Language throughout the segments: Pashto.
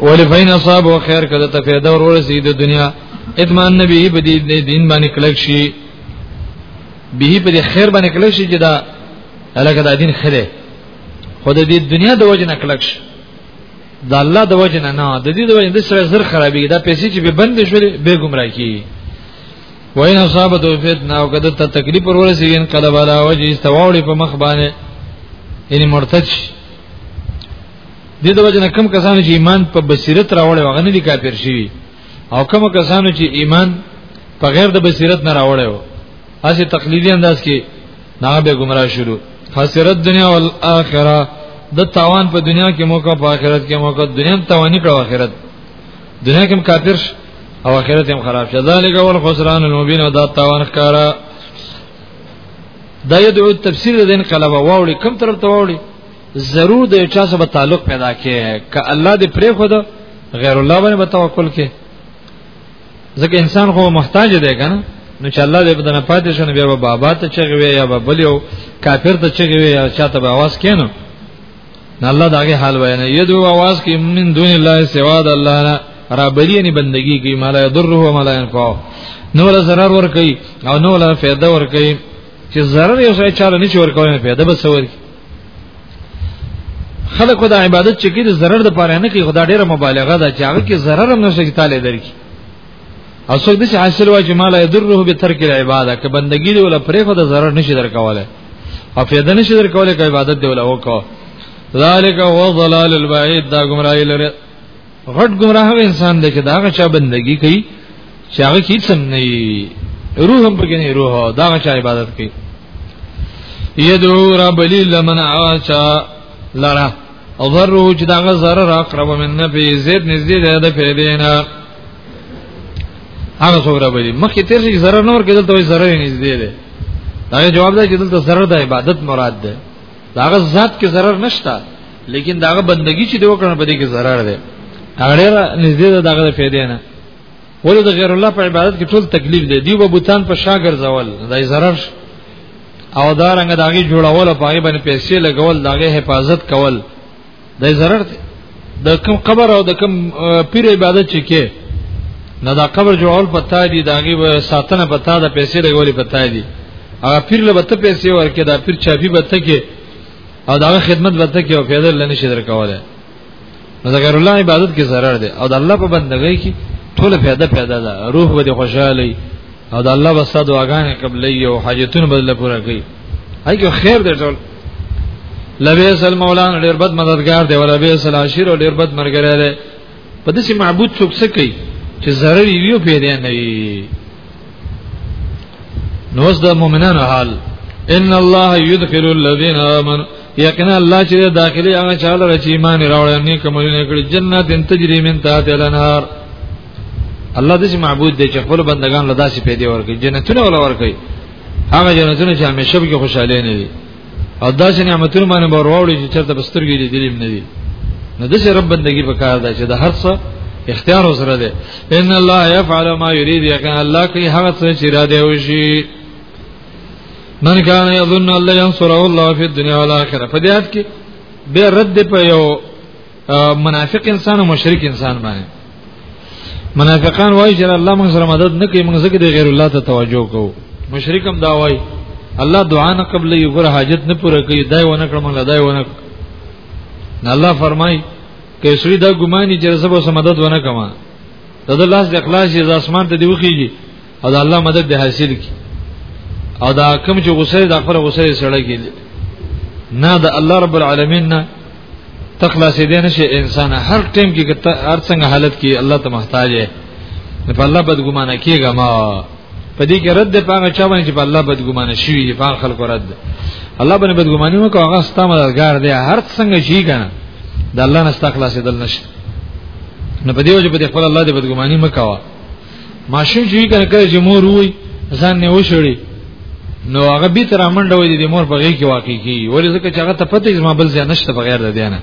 ولی فین اصحاب و خیر کده ته فیده ورورسی د دنیا اطمان نبی په دې دین باندې کلک شي به په دې خیر باندې کلک شي چې دا الګا د دین خره خود دې دنیا د وجه نه کلک شي دا الله د وجه نه نه د دې د وجه د سره زر خرابې دا پیسې چې به بند شول به گمراه کی وین اصحابته فتنه او کده ته تکلیف ورورسی ان قلب علا وجه استواړي په مخ باندې یعنی مرتد شي دې د وجه نه کم کسانو چې ایمان په بصیرت راوړی وغه نه دي کافر شي او کم کسانو چې ایمان په غیر د بصیرت نه راوړی و هسه تقلیدی انداز کې نه به گمراه شروع خسرت دنیا او اخره د تاوان په دنیا کې موقع په آخرت کې موقع دنیا توانی کړو آخرت دنیا کې کافر او آخرت هم خراب شه ذالک اول خسران المبین او دا تاوان ښکارا دا یو د تفسیر د انقلاب واوړي کم طرف ته واوړي ضرور د چا سره تعلق پیدا کې ک الله دې پرې خو ده غیر الله باندې توکل کې ځکه انسان خو محتاج دی کنه نو چې الله دې بدن پاتې شنه بیا بابا ته چغوي یا بلیو کافر ته چغوي یا چاته به आवाज کینو نه الله داګه حال بیان یدو आवाज کې من دون الله سوا د الله نه را بری نه بندگی کی مال یضره و مال ينفع نو له zarar ور کوي او نو له فایده ور کوي چې zarar یو ځای چاله نه چور کوي فایده به سور خلک خدا عبادت چې کې د zarar د پاره نه کوي خدا ډیره مبالغه ده چې هغه کې zarar هم نشي تعالی درکې او څوک دې حاصل وای چې مال یذره به ترک العباده ک بندګی دی ولا پرې خو د zarar نشي درکواله او فایده نشي درکواله ک عبادت دی ولا وکاو ذالک هو ضلال البعید دا گمراهی لري غټ گمراه انسان دی چې دا هغه چا بندگی کوي چې هغه هیڅ سم نه روح هم پکې نه روح دا هغه چا عبادت کوي یدعو رب لیل من آچا لرا او ضرره چې دا هغه ضرر اقرب من نبی زید نزدې ده د پیدینا هغه څو را بلی مخکې تیر شي zarar نور کې دلته zarar نه نږدې دی دا جواب دی چې دلته zarar د عبادت مراد ده داغه ذات کې zarar نشته لیکن داغه بندگی چې دی وکړنه په دې کې zarar ده هغه ډیر نږدې ده داغه فائدې نه ولې د غیر الله په عبادت کې ټول تکلیف دی دیو به بوتان په شاګر زول دای zarar او دا رنګ داغي جوړول په هغه باندې پیسې لګول داغه حفاظت کول دا ضرر دی د کوم قبر او د کوم پیر عبادت چې کې نه دا قبر جوړول پتا دي داګي ساتنه پتا د پیسې لګولې پتا دي هغه پیر له بته پیسې ورکې دا پیر چاپی بته کې او دا خدمت بته کې او پیدا لنی شي درکواله نو ذکر الله عبادت کې zarar دي او د الله په بندګۍ کې ټول پیدا پیدا ده روح به خوشاله او د الله وسادو اغانه قبلې او حاجتونه بدله پوره کوي هغه خیر دی ټول لبیس المولان ډیر بد مددگار دی ولا بیس العشیر ډیر بد مرګره دی په دې معبود څوک څه کوي چې zarar وی او پیدا نه وي نو د مؤمنانو حال ان الله يدخل الذين امنوا یقینا الله چې داخلي هغه چاله رچ ایمان راوړل نه کومونه کړي جنت ان تجري من تحت الانهار الله دې معبود دې چې خپل بندگان لدا سي پیدا ورکړي جنتونه ولا ورکړي هغه جنتونه چې همیشه به خوشاله نه وي او داسې نعمتونه باندې به وروړي چې چرته بسترګې دې دلیم نه وي نو د رب بندگی په کار ده چې د هر څه اختیار وسره ده ان الله يفعل ما يريد یقین الله کوي هغه څه چې را دی وشي من کان یظن الله ينصره الله فی الدنيا والآخرة په دې حد کې به رد په یو منافق انسان او مشرک انسان باندې منافقان وایي چې الله موږ سره مدد نه کوي موږ ځکه د غیر الله ته توجه کوو مشرک هم دا وایي الله دعا نه قبل یو ګره حاجت نه پوره کوي دای ونه کړم الله دای ونه نه الله فرمای کې سړي دا ګماني چې زبر سم مدد ونه کما دا د لاس د اخلاص یې اسمان ته دی وخیږي او دا الله مدد دې حاصل کی او دا کوم چې غصه د خپل غصه سره کې نه دا الله رب العالمین نه تخلاص دې نشي انسان هر ټیم کې هر څنګه حالت کې الله ته محتاج دی په الله بدګمانه کیږه ما په دې کې رد پاغه چا باندې چې په الله بدګمانه شي په خلکو رد الله باندې بدګماني مو کوه هغه ستامه درګار دی هر څنګه شي کنه د الله نه استخلاص دل نشي نه په دې وجه په خپل الله دې بدګماني مکوه ماشوم چې وی کنه کله چې مور وای ځان نه وشړي نو هغه به تر منډه وای د مور په غي کې واقع کی ولې ځکه چې هغه ته پته یې ما بل ځای نشته بغیر د دینه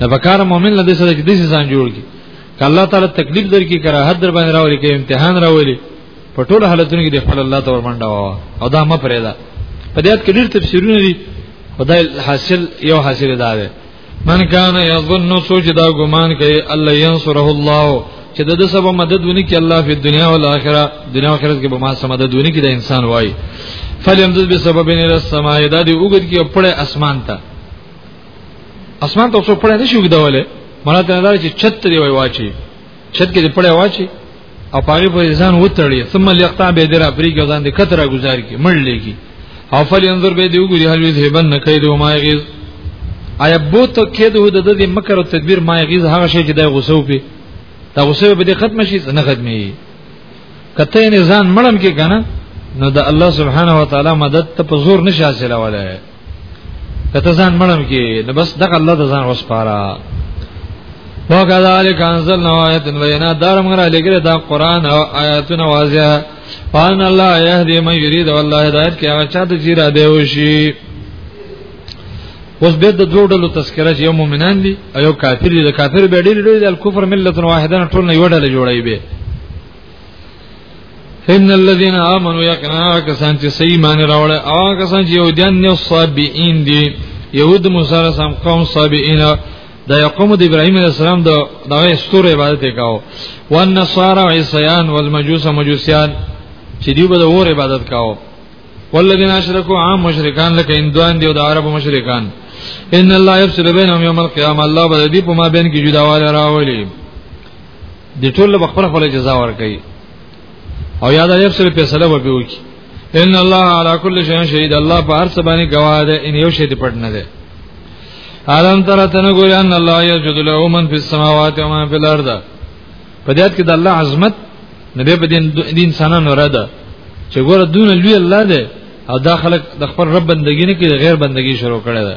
د بکار مؤمن له دې سره چې دې ځان جوړ کی ک الله تعالی تکلیف درکې کرا حد در باندې راولي کې امتحان راولي په ټول حالتونو کې د خپل الله تور منډه وا او دا مپرې ده په دې کې ډېر تفسیرونه دي خدای حاصل یو حاصل ده من کان یظن سوچ دا ګمان کوي الله ينصره الله چې د دې سبب مدد ونی کی الله په دنیا او آخرت دنیا او آخرت کې به ما سم مدد ونی کی د انسان وای فلم ذ بسبب ان السماء د دې وګد کې په اسمان ته اسمان ته څو پړې نشي وګدولې مړه ته نه چې چت دی وای واچي چت کې پړې واچي او پاره په ځان وتړي ثم ليقطع به درا پری ګزان دي کتره گزار کی مړ لګي او فل ينظر به دی وګوري هل ویذ هبن کید او ما یغیز آیا بوت کید هو د دې مکر او تدبیر ما یغیز هغه شی چې د غوسو په دا غوسه به دې ختم شي نه ختمي کته نه ځان مړم کې کنه نو د الله سبحانه و تعالی مدد ته په زور نشه حاصله ولای کته ځان مړم کې نو بس دغه الله د ځان وسپاره وکذالک انزلنا آیات بینا دار موږ را لګره دا قران او آیاتونه واضح فان الله یهدی من یرید والله هدایت کې هغه چا د جیرا دی وشي اوس به د دوه ډلو تذکرہ چې یو مؤمنان دي او یو کافر دي د کافر به ډېر ډېر د کفر ملت واحدانه ټول نه یو ډله جوړوي به ان الذين امنوا يقنا کسان چې صحیح مان راوړل او کسان چې يهوديان نه صابئين دي يهود موسی سم قوم صابئين د يقوم د ابراهيم عليه السلام د دغه استور عبادت وکاو وان نصارى عيسيان والمجوس مجوسيان چې دی به د اور عبادت کاو والذین اشرکوا عام مشرکان لکه هندوان دی او د عربو مشرکان ان الله یفصل بینهم یوم القیامه الله به دې په ما بین کې جداواله راولي د ټول په خپل خپل جزا ورکړي او یاد یې سره فیصله وکړي وکي ان الله علی کل شیء شهید الله په هر څه باندې گواه ده ان یو شی دې پټ نه ده عالم تر تنه ګور ان الله یجد له من فی السماوات و من فی الارض په دې کې د الله عظمت نبی په دین د انسانانو را ده چې ګور دون لوی الله ده او دا خلک د خپل رب بندګی نه کې غیر بندګی شروع کړي ده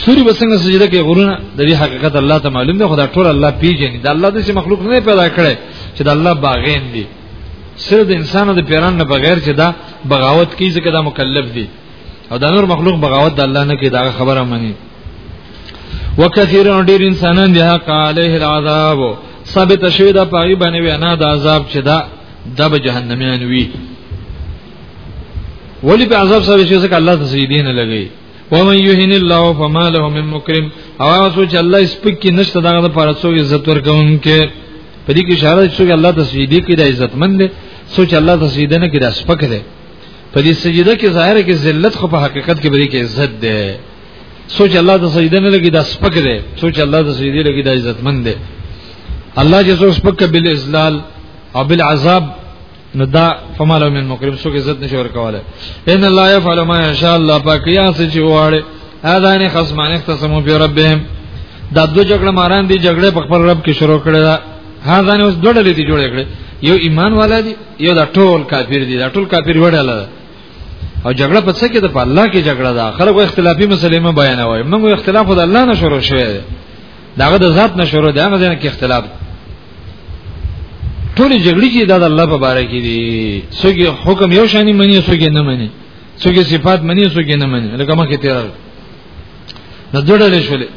سوري وسنګ سجده کې غرونه د دې حقیقت الله ته معلوم دی خدای ټول الله پیژني دا الله د سي مخلوق نه پیدا کړي چې د الله باغین دي سره د انسانو د پیران نه بغیر چې دا بغاوت کوي ځکه دا مکلف دي او د نور مخلوق بغاوت د الله نه کوي دا خبره مني وکثیرن ډیر انسانان دی حق علیه العذاب ثابت شوی دا پای باندې وینا د عذاب چې دا د به جهنميان وي ولی په عذاب سره چې ځکه الله ته سجدي نه لګي ومن يهن الله فما له من مكرم او هغه چې الله سپک کې نشته دغه لپاره څو عزت ورکوونکې په دې کې اشاره چې الله تسجیدې کې د عزت مند دی سوچ الله تسجیدې نه کې د سپک دی په دې سجده کې ظاهر کې ذلت خو په حقیقت کې بری کې عزت دی سوچ الله د سجده نه لګي د سپک دی سوچ الله د سجده لګي د عزت مند دی الله جزو سپک بل ازلال او بل عذاب نو دا فما له من مکرم سو کې عزت نشي ورکواله ان الله يفعل ما يشاء الله پاک یا سې چې واړي اذان خصمان اختصموا بربهم دا دو جګړه ماران دي جګړه په خپل رب کې شروع کړي دا هاذان اوس دوه ډلې دي جوړ کړي یو ایمان والا دي یو دا ټول کافر دي دا ټول کافر وړاله او جګړه په څه کې ده په الله کې جګړه ده خلکو اختلافي مسلې ما بیانوي موږ اختلاف د الله نه شروع شوی دی داغه د ذات نشورو دی هغه ځنه کې اختلاف ټول جګړې چې د الله په باره کې دي څوګي حکم یو شانی مني څوګي نه مني څوګي صفات مني څوګي نه مني لکه ما کې تیر نه جوړلې شولې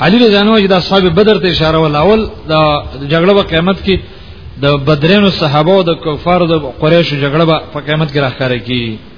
علي رضانو چې د اصحاب بدر ته اشاره ول اول د جګړه په قیامت کې د بدرینو صحابه او د کفارو د قریشو جګړه په قیامت کې راخاره کی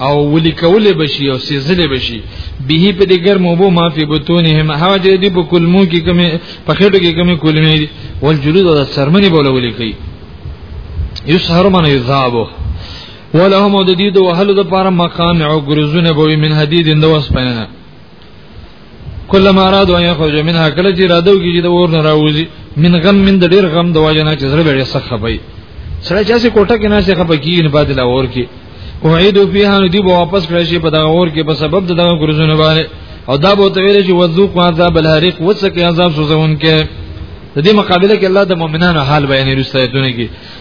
او ولي کولې بشي او سيزلې بشي به په دې ګرمو بو ما په بتونه هم هوا دې دې په کلمو کې کومه په خېټو کې کومه کلمې دي ول جلود او سرمنې بوله ولي کوي یسهر من یذابو ولهم د دې د وهلو د پاره مقام او ګرزونه بوي من حدید اند وس پنه کله ما را دوه یو خرج منها کله چې را دوه کیږي د اور نه راوځي من غم من د ډیر غم د واجب نه چې زړه به سخت خپي سره چې کوټه کې نه سخت خپي کیږي نه بعد لا اور کې وعید فیها ندی به واپس کړی شي په دغه اور کې په سبب د دغه ګرځونه باندې او دا به تویل چې وذوق عذاب الحریق وسکه عذاب سوزون کې د دې مقابله کې الله د مؤمنانو حال بیانې رسایتونه کې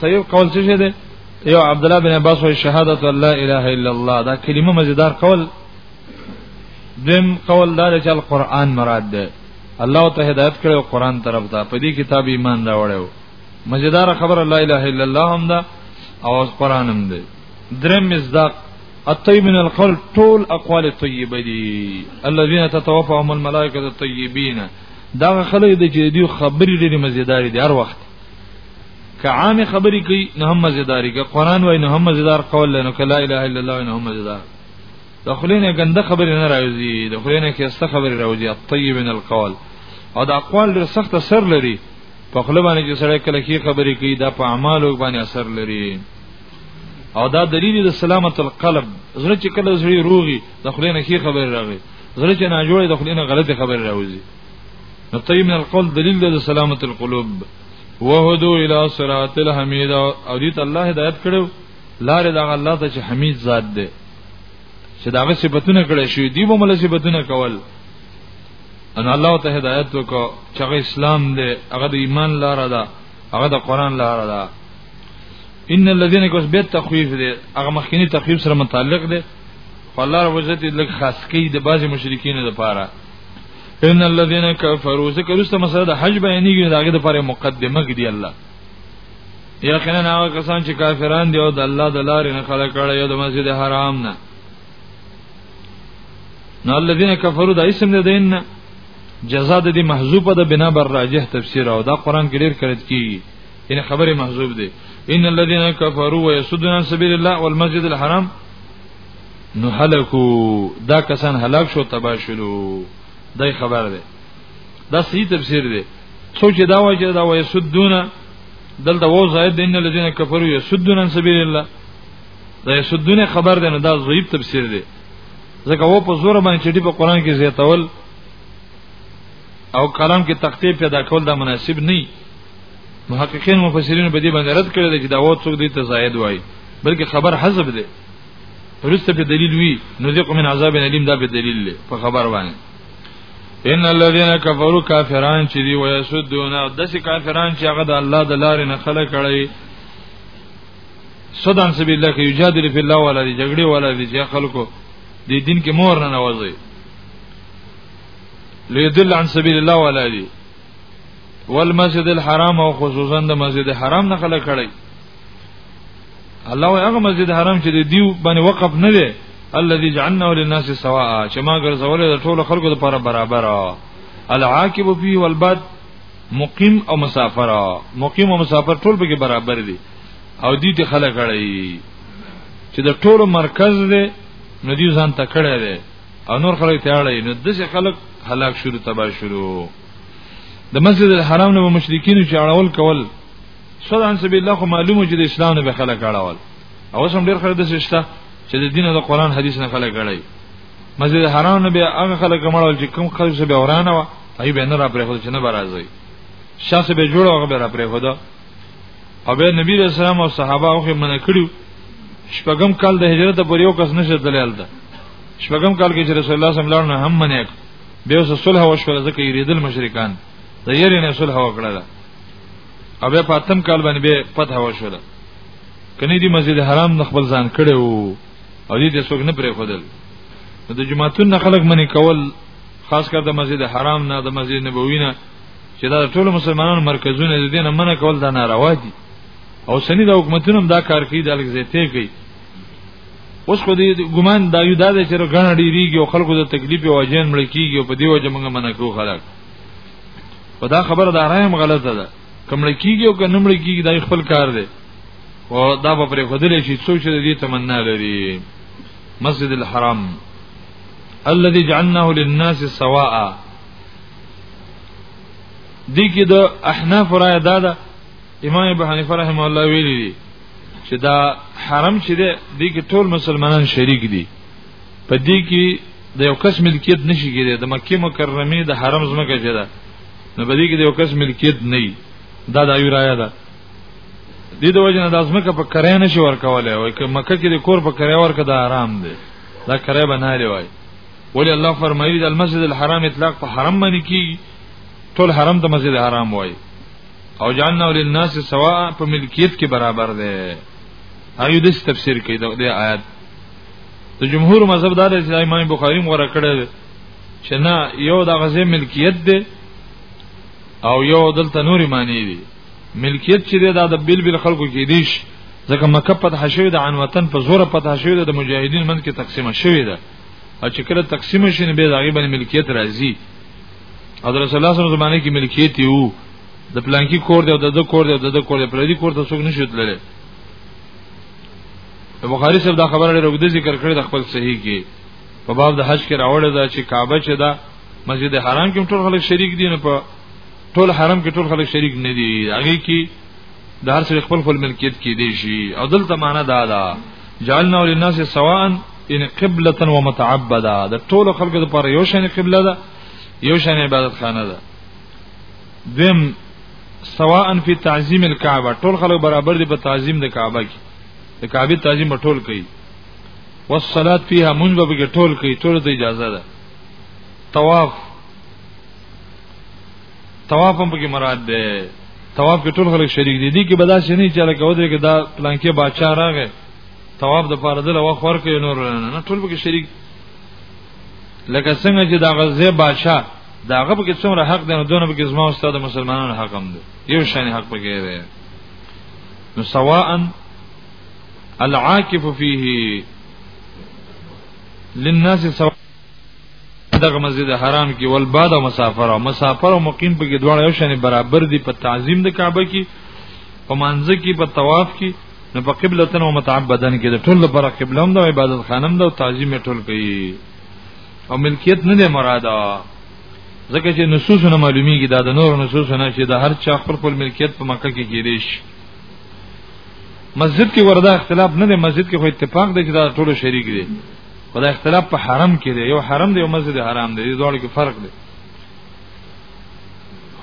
طيب قول څه شه ده یو عبد الله بن عباس وی شهادت الله اله الا الله دا کلمه مزیدار قول دیم قول دار چې القرآن مراد ده الله ته هدایت کړو قرآن طرف ته په دې کتاب ایمان راوړیو مزیدار خبر لا اله الا الله هم ده او قرآن هم ده درم مصداق الطيب من القول طول اقوال الطيبه دي الذين تتوفاهم الملائكه الطيبين دا خلک د چې دی خبرې ډېرې مزیدارې دي هر وخت که عام خبرې کوي نه هم مزیدارې که قران وای نه هم مزیدار قول لنو که لا اله الا الله نه هم مزیدار د خلینه ګنده خبرې نه راوځي د خلینه کې است خبرې راوځي الطيب من القول او دا اقوال ډېر سخت اثر لري په خپل باندې چې سړی کله کې خبرې کوي دا په اعمالو باندې اثر لري او دا دلیل د سلامت القلب زړه چې کله زړه روغي د خلینو کی خبر راغی زړه چې نه جوړي د خلینو غلط خبر راوځي نو طيب من القول دلیل د سلامت القلوب وهدو الى صراط الحمید او دې الله هدایت کړو لار د الله ته چې حمید ذات دی چې داغه صفاتونه کړی شي دی به مل صفاتونه کول ان الله ته هدایت وکړه چې اسلام دی هغه د ایمان لار ده هغه د قران لار ده ان الذين كسبت تخويف دي هغه مخکینی تخويف سره متعلق دي الله رب عزت لک خاص کی د بعض مشرکین لپاره ان الذين كفروا ذکر است مسله د حج بیانېږي داګه لپاره مقدمه کړي الله یقینا هغه کسان چې کافران دي او د الله د لارې نه خلک کړه یو د مسجد حرام نه نو الذين كفروا د اسم نه دین جزاء د دې محذوفه د بنا بر راجح تفسیر او دا قران کې ډیر کړت کیږي ان خبره محذوب دي ان الذين كفروا ويسدون عن سبيل الله والمسجد الحرام نو هلاکو دا کسان هلاک شو تبا شلو دای خبر ده دا صحیح تفسیر ده سوچ دا وایي چې دا وایي سدونه دلته وو زائد دین الذين كفروا يسدون عن سبيل الله دا يسدونه خبر ده نه دا ضعیف تفسیر ده ځکه وو په زور باندې چې په قران کې زیاتول او کلام کې تخته پیدا کول دا مناسب نه محققین مفسرین په دې باندې رد کړی دی چې دا وو څوک دی ته زائد وای بلکې خبر حذف دی ورسته په دلیل وی نو ذق من عذاب الیم دا په دلیل دی په خبر باندې ان الذين كفروا كافرون چې دی ويسدون داسې کافران چې هغه د الله د لارې نه خلک کړي صدان سبیل الله کې یجادل فی الله ولا دی جګړه ولا دی چې خلکو د دین کې مور نه نوځي لیدل عن سبیل الله ولا دی والمسجد الحرام او خصوصا د مسجد حرام نه خلک کړي الله هغه مسجد حرام چې دیو باندې وقف نه دی الذي جعلناه للناس سواء چې ما ګرځول د ټولو خلکو لپاره برابر العاقب فيه والبد مقیم او مسافر مقیم او مسافر ټول به برابر دي او دي ته خلک اړي چې د ټولو مرکز دی نو دې ځان تکړه دی او نور خلک تیاړي نو دغه خلک هلاک شروع تبا شروع د مسجد الحرام نه مشرکین چې اړول کول صدان سبیل الله خو معلومه چې د اسلام نه به خلک اړول او سم ډیر خلک د شته چې د دین او د قران حدیث نه خلک اړي مسجد الحرام نه به هغه خلک مړول چې کوم خلک سبه اورانه و ای به نه را پرې خو چې نه برازي شخص به جوړ هغه به را پرې خو دا او به نبی رسول الله او صحابه او منه کړیو شپږم کال د هجرت پر یو کس نشه دلال ده شپږم کال کې چې رسول الله صلی الله علیه وسلم هم منیک به اوس صلح وشول ځکه یې ریدل مشرکان د یری نه صلح وکړه او به پاتم کال باندې به فتح وشول کني دی مسجد حرام نه خپل ځان کړو او دې څوک نه پرې خدل د جمعتون نه خلق منی کول خاص کر د مسجد حرام نه د مسجد نبوی نه چې دا ټول مسلمانانو مرکزونه دي نه منع کول دا ناروا دي او سنی د حکومتونو دا کار کوي د الګ زیته کوي اوس خو دې ګمان دا یو دا چې غنډ ډیریږي او خلکو د تکلیف او اجین مړ کیږي او په دې وجه موږ منع کوو خلک په دا خبره دا رایم غلطه ده کمړ کیږي او کنه مړ کیږي دا خپل کار دی او دا په پرې خدل شي څوک چې دې تمنا لري مسجد الحرام الذي جعلناه للناس سواء دي کې د احناف رائے دا ده امام ابو حنیفه رحم الله ویلي دي چې دا حرم چې دی دې کې ټول مسلمانان شریک دي په دې کې د یو کس ملکیت نشي کېدی د مکه مکرمه د حرم زمکه چې ده نو په دې کې د یو کس ملکیت نه وي دا د ایو رایا ده دې د وجنه د ازمکه په کرای نشي ورکولای وای که مکه کې د کور په کرای ورکه د حرام دی دا کرای بنا لري وای ولی الله فرمایلی د مسجد الحرام اطلاق په حرم باندې کی ټول حرم د مسجد الحرام وای او جاننا للناس سواء په ملکیت کې برابر دی ایو د تفسیر کې د آیات د جمهور مذهب دار چې امام بخاری مغره کړی چې نه یو د غزه ملکیت دی او یو دلته نوري معنی دی ملکیت چې دا د بل بل خلکو کې دیش ځکه مکه په حشوی د عن وطن په زور په حشوی د مجاهدین من کې تقسیم شوی ده او چې کله تقسیم شي نه به داغي باندې ملکیت راځي او رسول الله صلی الله علیه وسلم زمانه کې ملکیت یو د پلانکی کور دی او د کور دی او د کور دی پردي کور ته څوک نشي تللی بخاری صاحب دا خبره لري وګړي ذکر کړی د خپل صحیح کې په باب د حج کې راوړل دا چې کعبه چې دا مسجد حرام کې ټول خلک شریک دي نه په ټول حرم کې ټول خلک شریک نه دي هغه کې د هر څه خپل خپل ملکیت کې دي شي او دلته معنا دا ده جعلنا للناس سواء ان قبلة ومتعبدا د ټول خلکو لپاره یو شان قبله ده یو شان عبادت خانه ده دیم سواء فی تعظیم الكعبه ټول خلک برابر دي په تعظیم د کعبه کې د کعبه تعظیم ټول کوي والصلاه فيها منځ به ټول کوي ټول ته اجازه ده طواف طواف هم پکې مراد ده طواف کې ټول خلک شریک دي دي کې بدا شنی چې لکه ودرې کې دا پلان کې بادشاہ راغی طواف د پاره دل وخت ورکې نور نه ټول پکې شریک لکه څنګه چې دا غزه بادشاہ دا هغه پکې څومره حق دی نو دونه پکې زما استاد مسلمانانو حق هم دی یو شان حق پکې دی نو سواء العاکف فيه للناس سواء دغه مسجد حرام کې ول بعد مسافر او مسافر او مقیم په کې دواړه یو شان برابر دي په تعظیم د کعبه کې په منځ کې په طواف کې نو په قبلتن او متعبدن کې د ټول لپاره قبله هم د عبادت خانم د تعظیم ټول کوي او ملکیت نه دی مراد ځکه چې نصوص نه معلومیږي دا د نور نصوص نه چې د هر چا خپل خپل ملکیت په مکه کې کېدی شي مسجد کې وردا اختلاف نه دی مسجد کې خو اتفاق دی چې دا ټول شریک دي خدای اختلاف په حرم کې دی یو حرم دی او مسجد حرام دی دوه کې فرق دی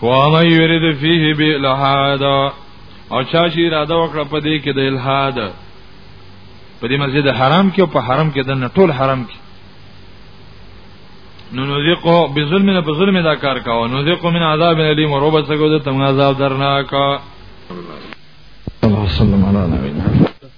وما يريد فيه بالحاد او چا چې اراده وکړه په دې کې د الحاد په دې مسجد حرام کې او په حرم کې د ټول حرم کې نو نذقو بظلم نه په ظلم دا کار کاوه نذقو من عذاب الیم او رب سګو د تم عذاب درناک صلی الله علیه وسلم علی نبینا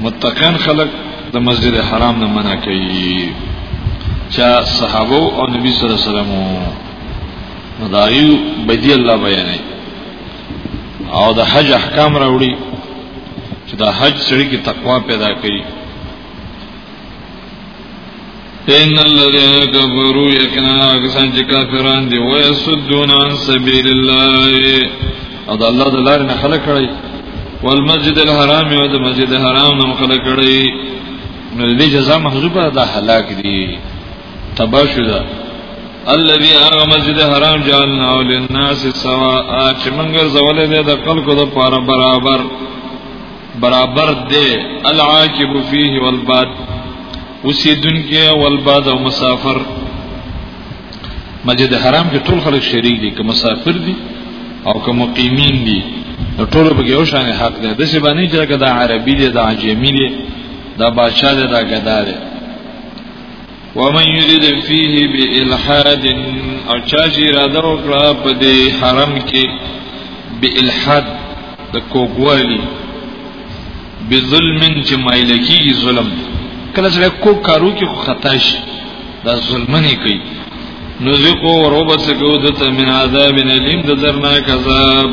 متقین خلق د مسجد حرام نه منع کوي چا صحابه او نبی صلی الله علیه وسلم مدایو بدی الله بیانې او د حج احکام راوړي چې د حج سړي کې تقوا پیدا کوي ان الذين كفروا يكنا اكسان چې کافران دي او يسدون عن سبيل الله او د الله د لارې نه خلک کړی والمسجد الحرام او د مسجد الحرام نه خلک کړی نو دې جزاء محذوبه ده هلاک دي تباشدا الذي هغه مسجد حرام جعلنا للناس سواء چې منګر زولې ده د خلکو د پاره برابر برابر دے العاقب فيه والباد وسیدن کې والباد او مسافر مسجد حرام کې ټول خلک شریک دي که مسافر دي او که مقیمین دي نو ټول به یو شان حق دي د څه باندې چې دا عربي دي دا عجمی دي دا بادشاہ دي دا ګدار دي ومن يريد فيه بالحاد او چا چې اراده وکړه په دې حرم کې بالحاد د کوګوالي بظلم چې مایل کیږي ظلم کله چې کو کارو کې خطا شي دا ظلمنه کوي نذقو وروبسکو دته من عذاب الیم د درناک عذاب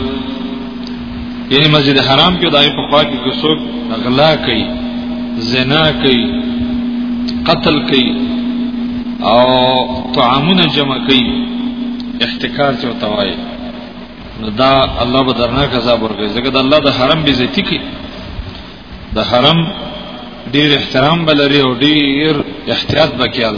یعنی مسجد حرام کې دای په خوا کې کوڅوک غلا کوي زنا کوي قتل کوي او طعامونه جمع کوي احتکار چې وتاوي نو دا الله به درناک عذاب ورکړي ځکه د الله د حرم به عزت کوي د حرم ډیر احترام بلري او ډیر احتیاط بکیال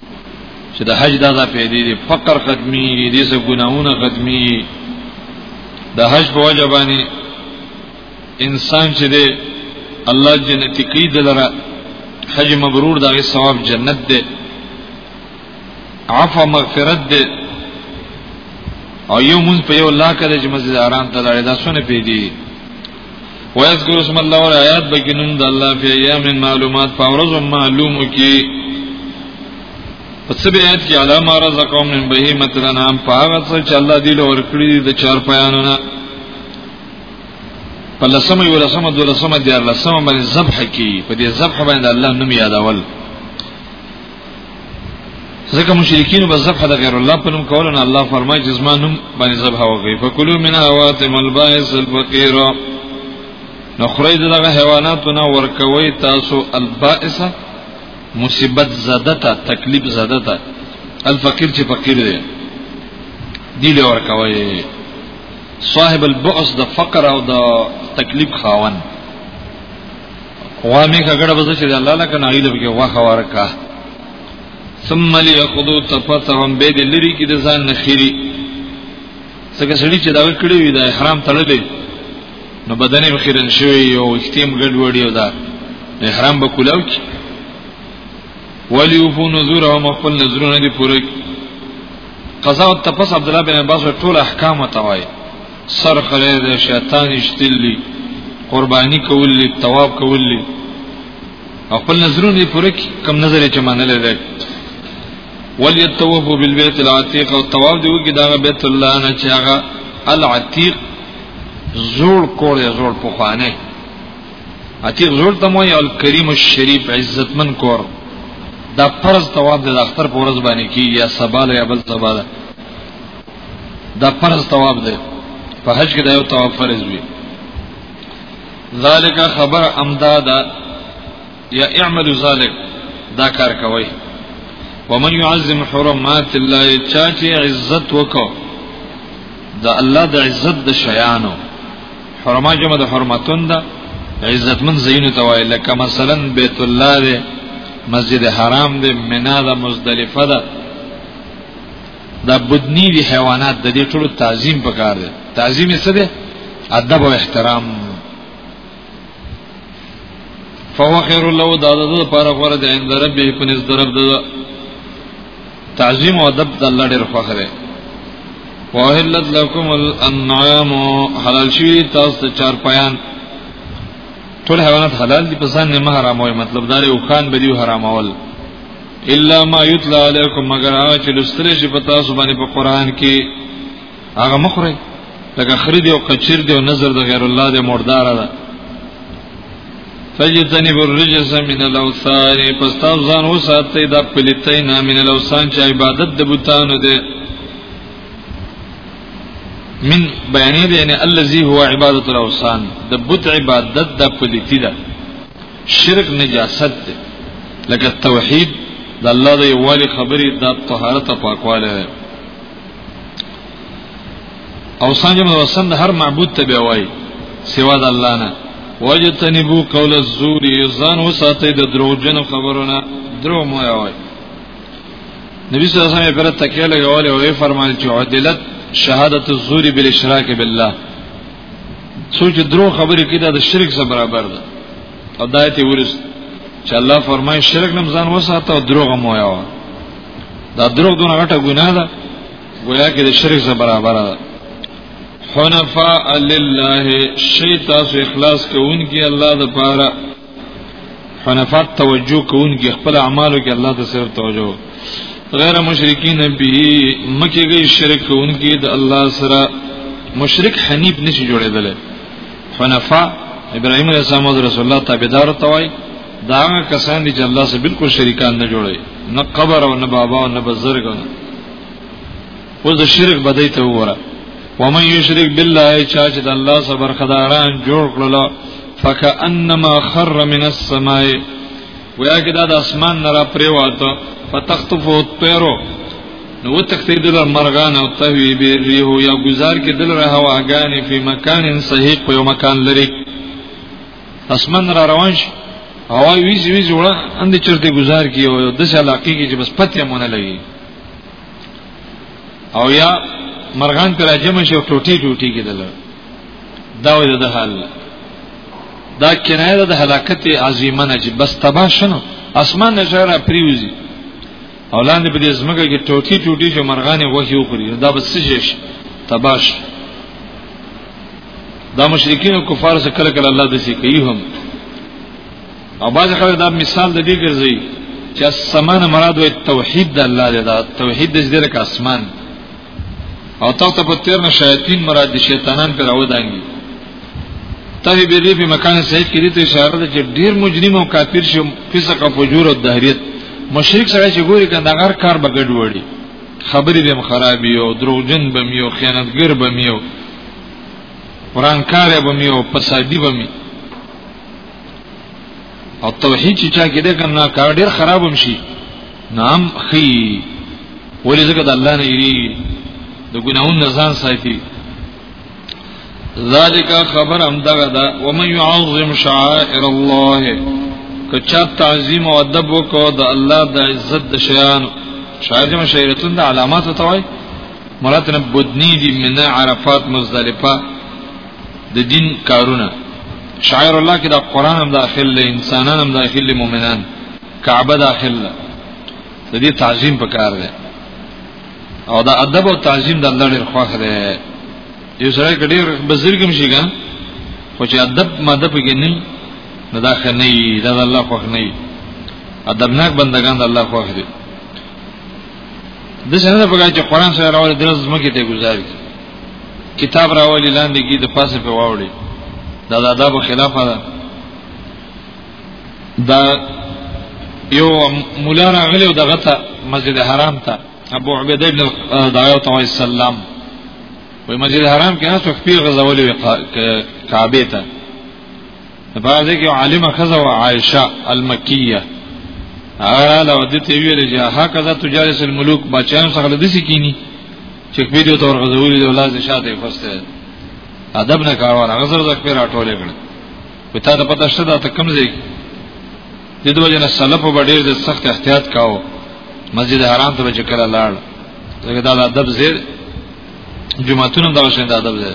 چې د حج دا دا پیدا دي فقر ختمي دي سه ګناونه ختمي د حج په وجه باندې انسان چې دی الله جنتی کوي دلره حج مبرور دا غي ثواب جنت دی عفو مغفرت دی او یو مونږ په یو لا کړی چې مسجد حرام ته لاړې دا سونه پیډي ويذكر اسم الله والآيات بكنم د الله في ايام معلومات فورز معلوم کی پس به آیات کې علامه رزقهم من بهیمه الانعام پاغه څه چې الله دې له ورکړي د چار پیانو نه په لسمه یو لسمه دو لسمه دیار لسمه باندې ذبح کی په دې ذبح باندې الله نوم یادول ځکه مشرکین به ذبح د غیر الله په نوم کول نه الله فرمایي چې زما نوم باندې ذبح وکړي فکلوا من اواتم البائس الفقير نو خوري دغه حیواناتو نه ورکوي تاسو البائس مصیبت زده تا تکلیف زده تا الفقير چې فقیر دی دی له ورکوي صاحب البؤس د فقر او د تکلیف خاون غوا می کګړه بز چې الله لکه نه ایله بګه غوا خورکا ثم ليخذو تفتهم بيد لري کې د ځان نخيري څنګه سړي چې دا کړی وي د احرام تړلې نو بدن یې خیرن شوی او اختیم ګډ وړي او دا احرام به کولاو کی وليوفو نذورهم خپل نذرونه دي پوره قضا او تپس عبد الله بن عباس ټول احکام وتاوي سر خره د شیطان اشتلی قربانی کول لی تواب کول لی خپل نظرونه پوره کی کم نظر چې منل دی وليتوفوا بالبيت العتيق او تواب دی وګي دا بیت الله نه چې هغه العتيق زوړ کور دی زوړ پخوانه عتیق زور ته مو یو کریم الشریف عزتمن کور دا فرض تواب د اختر په ورځ باندې کی یا سباله یا بل سباله دا فرض ثواب دی په حج کې دا یو ثواب فرض وي ذالک خبر امدادا یا اعمل ذالک دا کار کوي ومن يعظم حرمات الله چاچی عزت وکاو دا الله د عزت د شیانو حرمه جمع د حرمتون دا عزت من زینو توای لکه مثلا بیت الله دی مسجد حرام دی منا دا مزدلفه ده دا بدنی دی حیوانات د دې ټولو تعظیم پکار دی تعظیم څه دی ادب او احترام فهو خیر له دا د لپاره غوړه د عند ربه په نس درب د تعظیم او ادب د الله ډیر خوښ دی وحلت لكم الانعام حلال شي تاسو ته چار پایان ټول حیوانات حلال دي په ځان نه حرام وي مطلب دا لري او خان بدیو حرام اول الا ما یتلا علیکم مگر هغه چې لستل شي په تاسو باندې په قران کې هغه مخره لکه خرید او قچر دی او نظر د غیر الله د مردار ده فجتنب الرجس من الاوثان پس تاسو ځان وساتئ د پلیتای نه من الاوثان چې عبادت د بوتانو ده من بیانې دی یعنی الذي هو عبادت الاوثان د بت عبادت د پلیتی ده شرک نجاست دی لکه توحید د الله د یووالي خبرې د طهارت او پاکواله ده او څنګه نو وسند هر معبود ته به وای سوا د الله نه وجتنبو قول الزور یزان وساته د دروغجن خبرونه درو مو وای نبی صلی الله علیه وسلم پر تکیه لګول او فرمایل چې عدلت شهادت الزور بالاشراک بالله سوچ درو خبرې کیدا د شرک سره برابر ده او دایته ورس چې الله فرمای شرک نم ځان وساته او دروغ مو یا دا دروغ دونه غټه ګناه ده گویا کې د شرک سره برابر ده حنفاء لله شی تاسو اخلاص کوونکی الله د پاره حنفات توجه کوونکي خپل اعمالو کې الله ته صرف توجه غیر مشرکین به مکه کې شرک کوونکي د الله سره مشرک حنیف نشي جوړېدل حنفا ابراهيم عليه السلام او رسول الله تابعدار توای دا کسان دي چې الله سره بالکل شریکان نه جوړي نه قبر او نه بابا او نه بزرګ نه اوس د شرک بدای ته وره ومن یشرک بالله چا چې د الله سره برخداران جوړ کړل فکانما خر من السماء ویا کې دا د اسمان نه را پریواته فتخطفه الطير نو تختی دل مرغان او تهوی به ریه یا گزار کې دل را هواګانې په مکان صحیح په یو مکان لري اسمان را روان شي هوا ویز ویز وړه اند چرته گزار کیو د علاقې کې چې بس پته مونږ لګي او یا مرغان پر جمع شو ټوټي ټوټي کېدل دا وجه د حال دا کنایه ده د هلاکت عظیمه نه چې بس تبا شنو اسمان نشره پریوزي اولاندې په دې زمګه کې ټوټي ټوټي چې مرغانې وحي وخوري دا بس څه شي تباش دا مشرکین او کفار سره کله کله الله د سې کوي هم او باز خلک دا مثال د دې ګرځي چې سمان مراد وي توحید د الله دی دا توحید د دې لپاره اسمان او تاسو په تیر نه شیاطین مراد دي شیطانان پر او دانګي ته به دې په مکان صحیح کې دې اشاره ده چې ډیر مجرم او کافر شو فسق او فجور او دهریت مشرک سره چې ګوري کنده هر کار بغډ وړي خبرې به خرابې او دروغجن به میو خیانتګر به میو قران کار به میو فسادي به میو او توحید چې چا کې ده کنه کار ډیر خراب هم شي نام خي ولې ځکه د الله نه یری د ګناهونو نه ځان ساتي ذالک خبر هم دغه دا ومن يعظم شعائر الله کچا تعظیم او ادب وکړه د الله د عزت د شیان شاعر مشایرتون د علامات توای مراتب بدنی دی من عرفات مزدلفه د دین کارونه شاعر الله کې د قران هم داخل له انسانان هم داخل له مؤمنان کعبه داخل له د دې تعظیم پکار دی او دا ادب او تعظیم د الله ډیر خوښ دی یو سره ډیر بزرګ هم شي ګان خو چې ادب ماده پکې نه نه دا خنه نه دا الله خوښ نه ادبناک بندگان د الله خوښ دي د څنګه په کاچ قرآن سره راوړي درز مکه ته گزاري کتاب راوړي لاندې کې د پاسه په واوړي دا د آداب خلاف ده دا یو مولا راغلی او دغه ته مسجد حرام ته ابو عبیده ابن دعوه توي سلام وي مسجد حرام کې هڅه خپل غزولې کعبه ته بعضی کې عالمه خزه او عائشه المکیه هغه له دې ته ویل چې هکذا تجارس الملوک بچیان سره د دې کینی چې پیډو تور غزولې د ولاد شاته فسته ادب نه کاوه هغه زر زک پر اټولې کړ په تا ته پته شته دا ته کم ځای د دوه جن سلف په ډیر د سخت احتیاط کاوه مسجد حرام ته چې کله لاړ دا د ادب زیر جمعتون هم دا شین د ادب ده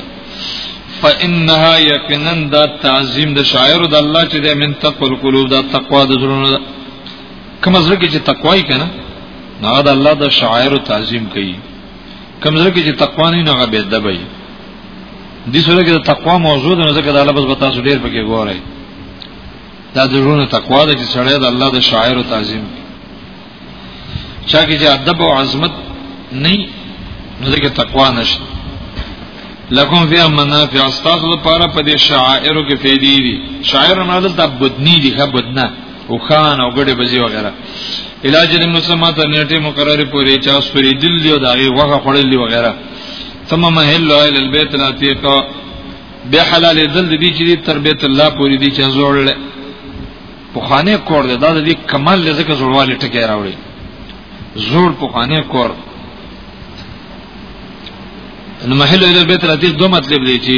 فانها یقینا دا تعظیم د شاعر د الله چې د من تقوا القلوب دا تقوا د زړونو کوم زړه کې چې تقوا یې کنه هغه د الله د شاعر تعظیم کوي کوم زړه کې چې تقوا نه هغه به ادب وي دې سره کې د تقوا موضوع د نظر کې د الله بس بتا سو ډیر پکې ګورای دا د زړونو تقوا د چې سړی د الله د شاعر تعظیم کوي چا کې چې ادب او عظمت نه نو دغه تقوا نشته لکم فی منافع استاذ لپاره په دې شاعرو کې فیدی دي شاعر نه دلته بدنی دي ښه بدنه او خان او ګډه بزی وغیرہ علاج د مسما ته نیټه مقرره پورې چا سوري دل دی او دغه وغه خړل دی وغیرہ ثم محل الى البيت العتيق به حلال دل دی چې تر بیت الله پورې دی چې زوړل پخوانه کور دی دا د دې کمال لزکه زړواله ټکی راوړي زوړ پخوانه کور نو محل اله بیت راتی دو مطلب دی چې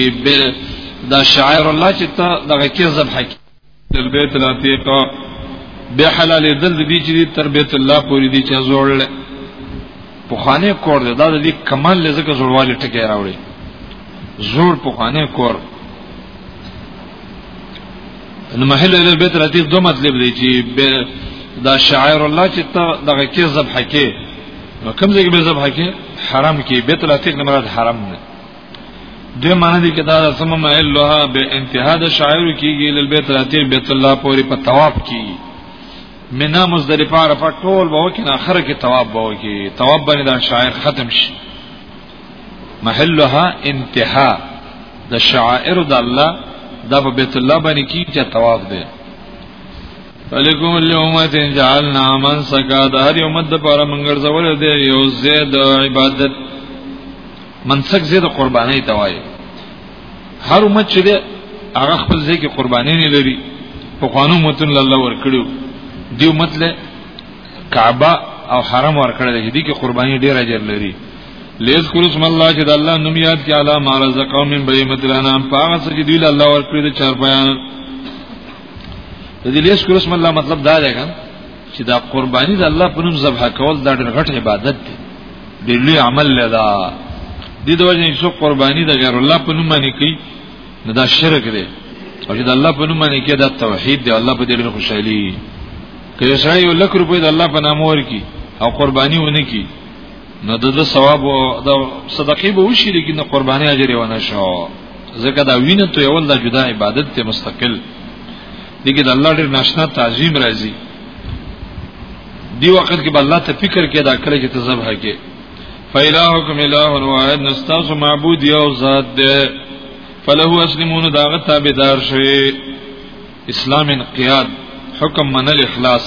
دا شاعر الله چې ته دغه کې ذبح کی تل بیت راتی کا به حلال دل دی چې تر بیت الله پوری دی چې زوړل پخوانه کور دی دا د دې کمال لزکه زړواله ټکی راوړي زوړ پخوانه کور نو محل ال بیت العتیق دوه مطلب دی چې دا شاعر الله چې ته دغه کې ذبح کې نو کوم ځای کې به ذبح کې حرم کې بیت العتیق نه مراد حرم نه دې معنی دي کې دا سم محل له به انتها د شاعر کېږي ال بیت العتیق بیت الله پورې په طواف کې منا مزدلفه عرفه ټول به وکي نه اخر کې طواف به وکي طواف باندې دا شاعر ختم شي محلها انتها د شعائر د الله د په بیت الله باندې کی چې طواف دی فلکم الامت جعلنا من سکا د هر امت د پاره منګر زول دی یو زید عبادت منسک زید قربانی توای هر امت چې دی هغه خپل ځای کې قربانی نه لري په قانون متن الله ور کړو دی امت له کعبه او حرم ور کړل دي کې قربانی ډیر اجر لري لیز کول اسم الله چې د الله نوم یاد کې اعلی ما رزقو من بهیمه الانام پاغه څه چې دی الله ورکړي د چار بیان د دې لیز کول اسم الله مطلب دا دی چې دا قرباني د الله په نوم ذبح کول دا ډېر غټ عبادت دی ډېر لوی عمل لدا دي د وجه چې قرباني د غیر الله په نوم باندې کوي نو دا شرک دی او چې د الله په نوم باندې کې دا توحید دی الله په دې ډېر خوشحالي کوي سړی یو لک روپۍ د الله په نام ورکی او قرباني ونه کی نو د ثواب د صدقې به وشي لیکن قرباني اجر یې ونه شو ځکه دا وینه تو یو د جدا عبادت ته مستقل دغه د الله ډیر ناشنا تعظیم راځي دی وخت کې به الله ته فکر کې دا کړی چې تذبح کې فإلهكم إله واحد نستاس معبود یو ذات دی فله اسلمون داغه تابعدار شي اسلام انقیاد حکم منل اخلاص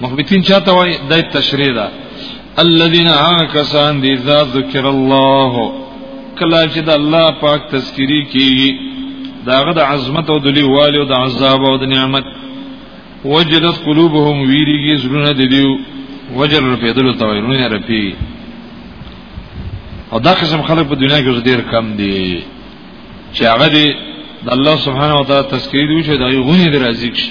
مخبتین چاته وای د تشریح ده الذين کسان دي ذا ذکر الله کله چې د الله پاک تذکری کیږي داغه د عظمت او د لیوالي او د عذاب او د نعمت وجلت قلوبهم ویریږي زړونه د دیو وجر رپیدل ته وایي نه رپی او دا قسم خلک په دنیا کې ډیر کم دي چې هغه د الله سبحانه و تعالی تذکری دی چې دا یو غونی درازیک شي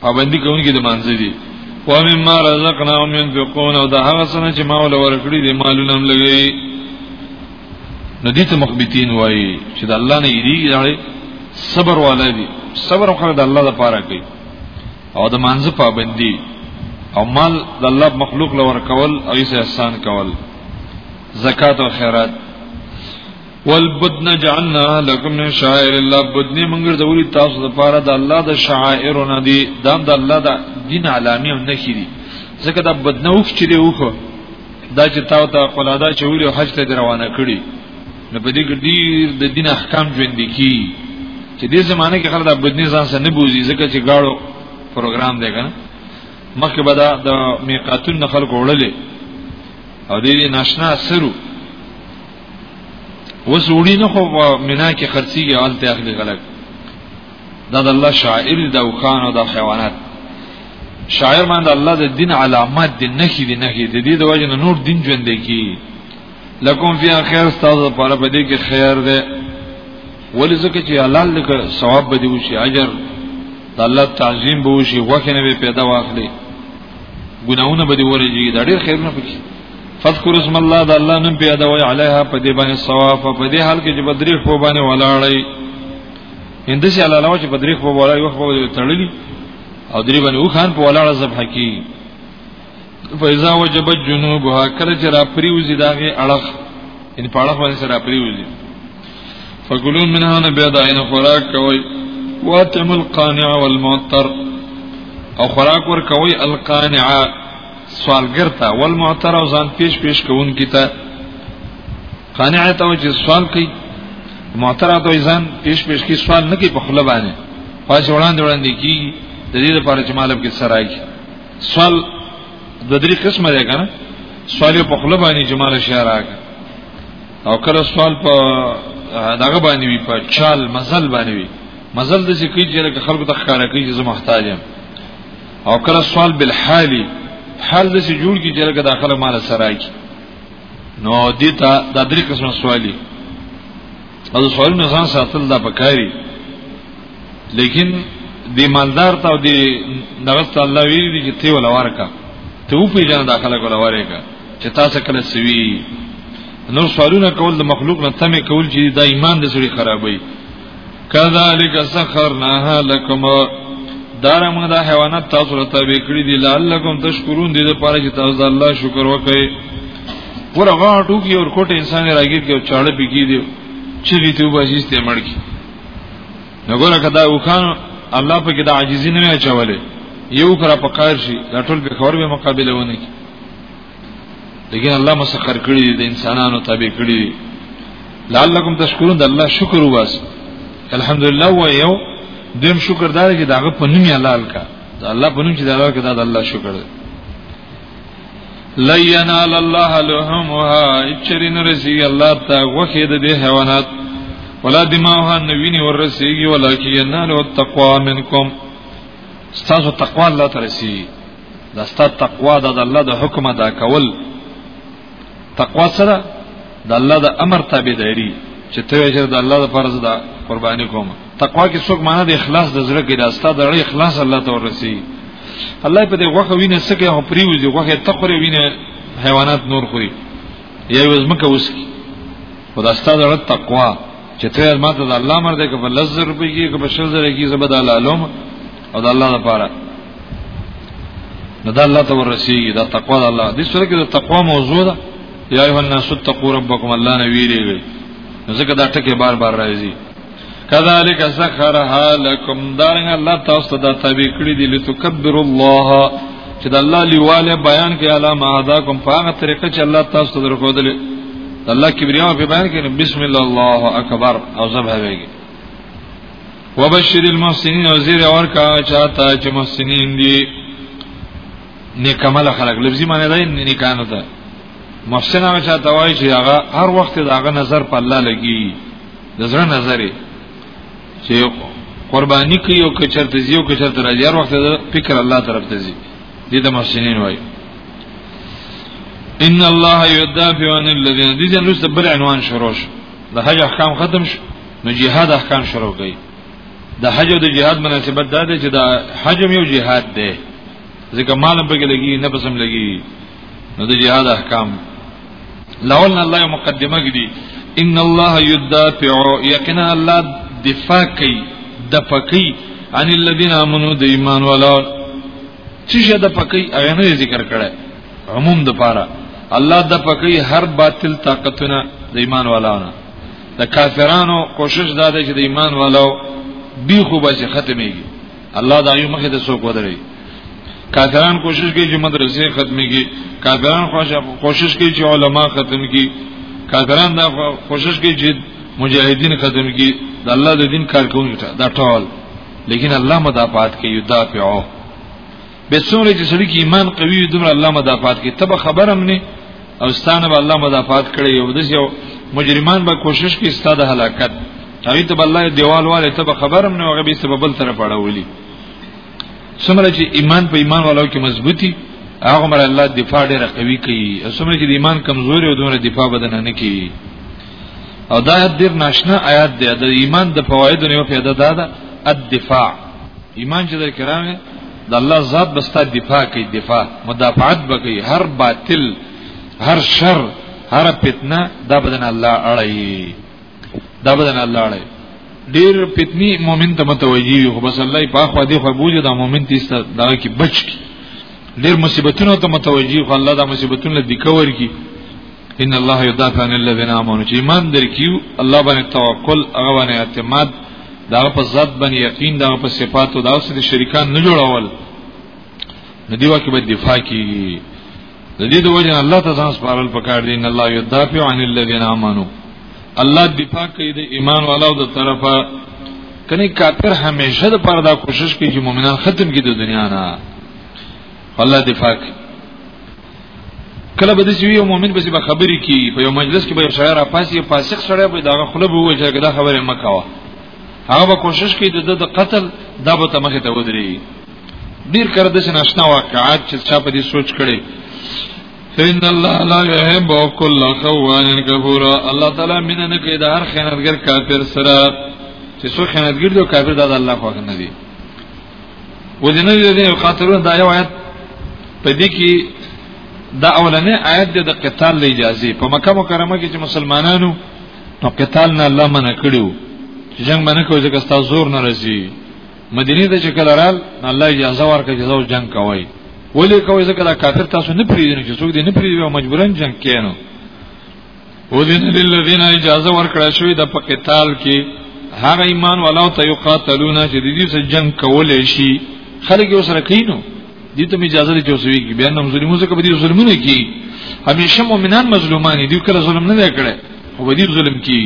پابندي کوونکي د مانځ دي و مما رزقناهم ينفقون او دا هغه څه چې ما ول ورکړي دي مالونه هم لګي نو دي ته مخبتين وایي چې د الله نه یریږي دا صبر والا دي صبر خو د الله لپاره کوي او د مانځ پابندي او مال د الله مخلوق لور کول او یې احسان کول زکات او خیرات والبدن جعلنا لكم من شعائر الله بدنی منګر د ولی تاسو د پاره د الله د شعائر نه دی دا د الله د دین علامه نه کیدی ځکه دا بدنه اوخ چې دی اوخ دا چې تاسو ته قلادا چې ویل حج ته روانه کړی نو په دې کې ډیر د دین احکام ژوند کی چې دې زمانه کې خلک د بدنی ځان سره نه بوزي ځکه چې گاړو پروګرام دی کنه مخکې به دا د میقاتون خلکو وړلې او دې ناشنا سرو اوس وړي نه خو مینا کې خرڅيږي حال ته اخلي غلط دا د الله شاعر د اوخان او د حیوانات شاعر باندې الله د دین علامات دي نه کې دي نه کې دي د وجه نور دین ژوند کی لکم فی خیر استاد لپاره په دې کې خیر ده ولې ځکه چې حلال لکه ثواب به دی وشي اجر د الله تعظیم به وشي وخت نه به پیدا واخلي ګناونه به دی ورېږي دا ډېر خیر نه پکې فذكر اسم الله د الله نوم په یادوي علیها په دې باندې ثواب په دې حال کې چې بدریخ په باندې ولاړی هندسي علاوه چې بدریخ په ولاړی وخت په تړلی او درې باندې او خان په ولاړه ذبح کی فیزا وجب جنوبها کله چې را پریوزي داغه اړخ ان په اړخ باندې را پریوزي فقلوا منها نبيض عين خوراک کوي واتم القانع والمعتر او خوراک ور کوي القانع سوالګر ته ول معتر او ځان پیش پیش کوون کی ته قانع ته چې سوال کوي معتر ته ځان پیش پیش کی سوال نه کوي په خپل باندې پاش وړاندې وړاندې کی د دې لپاره چې مالب کې سرای سوال د درې قسمه ده کنه سوال په خپل باندې جمال شهراګ او کله سوال په دغه باندې وي په چال مزل باندې وي مزل د څه کوي چې خلکو ته ښکارا کوي چې زه محتاج یم او کله سوال بالحالي حال د څه جوړ کی جرګه داخله مال سره کی نو دیتا د درې قسم سوالی او سوالونه ځان ساتل دا پکاري لیکن د مالدار ته د دغه الله ویری دي چې ته ولا ورکا ته و پیژنه داخله کوله ورکا چې تاسو کله سوي نو سوالونه کول د مخلوق نه تمه کول چې دا ایمان د سړي خرابوي کذالک سخرناها لكم دار موږ دا حیوانات تاسو ته به کړی دي لعلکم تشکرون دي د پاره چې تاسو الله شکر وکړئ ور هغه ټوکی اور کوټه انسان راګیر کې او چاړه بګی دی چې دې ته وباسي استعمال کی نګوره کدا وکړ الله په کې د عاجزی نه چولې یو کرا پکار شي دا ټول به خور به مقابله ونه کی لیکن الله مسخر کړی دی انسانانو تابع کړی دی لعلکم تشکرون د الله شکر وباس الحمدلله و یو دیم شکر دار چې داغه په نوم حلال کا دا الله په نوم چې حلال کا دا الله شکر دی لینا الله لهمها اچرین رسی الله تا وخه د دې حیوانات ولا دماغها نوینی ورسیږي ولکه ینال التقوا منکم استاسو تقوا الله ترسیږي دا ستا تقوا د الله د حکم ادا کول تقوا سره د الله د امر تابعداري چې ته یې د الله د فرض دا قرباني کوم تقوا کې څوک معنی د اخلاص د زړه کې دا ستا د اخلاص الله ته ورسي الله په دې غوخه وینه سکه او پریوزي غوخه تقری وینه حیوانات نور خوري یا یو زمکه وسکی خدا ستا د تقوا چې ته ماته د الله مرده کې په لزر روپۍ کې په شل زره کې زبد الله علوم او د الله لپاره نو دا الله ته ورسیږي دا تقوا د الله دې سره کې د تقوا موضوع ده یا ایه الناس تقوا ربکم الله نه ویریږي ځکه دا ټکی بار بار راځي کذالک سخرها لكم دارنګ الله تاسو ته دا تابع کړی دي لتکبر الله چې د الله لیواله بیان کې علامه ادا کوم په هغه طریقه چې الله تاسو ته درکودل الله کبریا په بیان کې بسم الله الله اکبر او ذبح ویږي وبشر المحسنین او زیر ورکا چاته چې محسنین دي نیکمل خلق لفظي معنی دی نیکانو ته محسن هغه چاته وایي چې هغه هر وخت داغه نظر په الله لګي د زړه نظر چې قرباني کوي او کچرته زیو کچرته راځي هر وخت فکر الله طرف ته زی دي د محسنین وایي ان الله يدافع عن الذين دي جن رسل بل عنوان شروش د حج احکام ختم شو نو جهاد احکام شروع کړي د حج او د جهاد مناسبت دا دی چې دا حج یو جهاد دی ځکه مال په کې لګي نه پسم لګي نو د جهاد احکام لولنا الله مقدمه کړي ان الله يدافع یقینا الله دفاع کوي د پکی ان الذين امنوا د ایمان والا چې شه د پکی هغه نه ذکر کړه عموم د پاره الله د پکی هر باطل طاقتونه د ایمان والا نه د کافرانو کوشش دا دی چې د ایمان والو بي خو به ختميږي الله دا یو مخه د څوک ودرې کافران کوشش کوي چې مدرسې ختميږي کافران کوشش کوي چې علما ختم کړي کافران دا کوشش کوي چې مجاهدین ختم کړي د الله د دین کارکونکو ته دا ټول لیکن الله مدافعات کوي دافعو به څومره چې سړي کې ایمان قوي وي دومره الله مدافعات کوي تب خبرم نه او ستانه به الله مدافعات کړي یو دس یو مجرمان به کوشش کوي ستاده هلاکت هغه ته الله دیوال والے تب خبرم نه هغه به سبب بل طرف اړولي څومره چې ایمان په ایمان والو کې مضبوطي هغه مر الله دفاع ډېر قوي کوي څومره چې ایمان کمزوري او دومره دفاع بدن نه کوي او دا آیت ډیر ناشنا آیات دی د ایمان د فوایدو نه پیدا ده دا الدفاع ایمان چې د کرامه د الله ذات بستا دفاع کوي دفاع مدافعت بکي هر باطل هر شر هر فتنه دا بدن الله اړي دا بدن الله اړي ډیر فتنی مؤمن ته متوجي خو بس الله په خو دې خو بوجه دا مؤمن تیسته دا کی بچ کی ډیر مصیبتونو ته متوجي خو الله دا مصیبتونه لدی کور کی ان الله يدافع عن الذين امنوا چې ایمان درکیو الله باندې توکل هغه باندې اعتماد دا په ذات باندې یقین دا په صفات او دا اوس دي شریکان نه جوړول نو دیو کې به دفاع کیږي د دې د وجه الله ته ځان سپارل پکار دي ان الله يدافع عن الذين امنوا الله دفاع کوي د ایمان والو د طرفه کني کافر همیشه د پر دا کوشش کوي چې مؤمنان ختم کړي د دنیا نه الله دفاع کوي کله به د یو مؤمن به به خبرې کی په یو مجلس کې به یو شاعر پاسي فاسق سره به دا خپل به وجه دا خبره مکوا هغه به کوشش کوي د د قتل دا به تمخه ته ودري ډیر کړه د نشنا واقعات چې چا په دې سوچ کړي ان الله لا يحب كل خوان كفور الله تعالی مين نه کوي د هر خیانتګر کافر سره چې څو خیانتګر دي کافر د الله خو نه دي وذین الذین یقاتلون دا یو آیت په دې کې دا اولنې آیت د قتال له اجازه په مکه مکرمه کې چې مسلمانانو نو قتال نه الله منع کړو چې جنگ منع کوي ځکه تاسو زور نه راځي مدینه ته چې کله رال الله اجازه ورکړي چې زو جنگ کوي ولې کوي ځکه دا کافر تاسو نه پریږدي چې څوک دې نه پریږدي او مجبورن جنگ کینو اذن للذین اجازه ورکړه شوې د په قتال کې هغه ایمان ولاو ته یقاتلون چې د دې سره جنگ کولای شي خلک یې سره کینو دې ته اجازه دي چې وسوي کې بیان مظلومو څخه به دې ظلمونه کی همیشه مؤمنان مظلومان دي کله ظلم نه کړي او به دې ظلم کی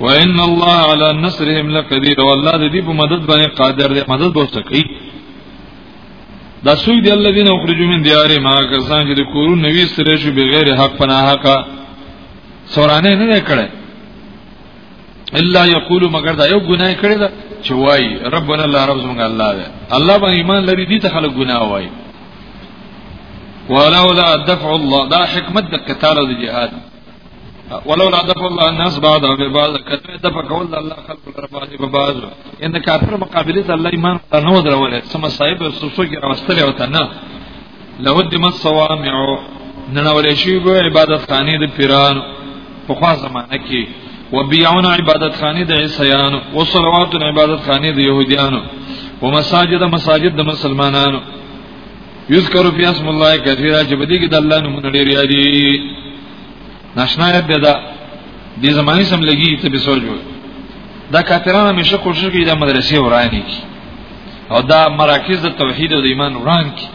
وان الله على نصرهم لقدير والله دې په مدد باندې قادر دې مدد ورسکي دا سوی دی الذين اخرجوا من ديارهم ما کسان چې د کورونو نوي سره شو بغیر حق پناه حق سورانه نه کړي الا یقول مگر دا یو ګناه کړی دا چې وای ربنا الله رب زمونږ الله دی الله باندې ایمان لري دي ته خلک ګناه وای ولولا دفع الله دا حکمت د قتال او د جهاد ولولا دفع الله الناس بعد ببعض کته د فقول الله خلق الرباد ببعض ان کافر مقابله ته الله ایمان ته نو درولې سم صاحب سوسوګي راوستلې وته نه لود ما صوامع ننولې شی به عبادت خانه د پیران په خوا زمانه کې وبيعون عبادت خانه د عیسایان او صلوات عبادت خانه د يهوديان او مساجد مساجد د مسلمانانو یذکر فی اسم الله کثیرا چې بده کې د الله نومونه ډیر یادي ناشنا یاد ده دې زمانی سم لګي ته به سوچو دا کاتران همیشه کوشش کوي د مدرسې ورانی کی او دا مراکز د توحید او د ایمان وران کی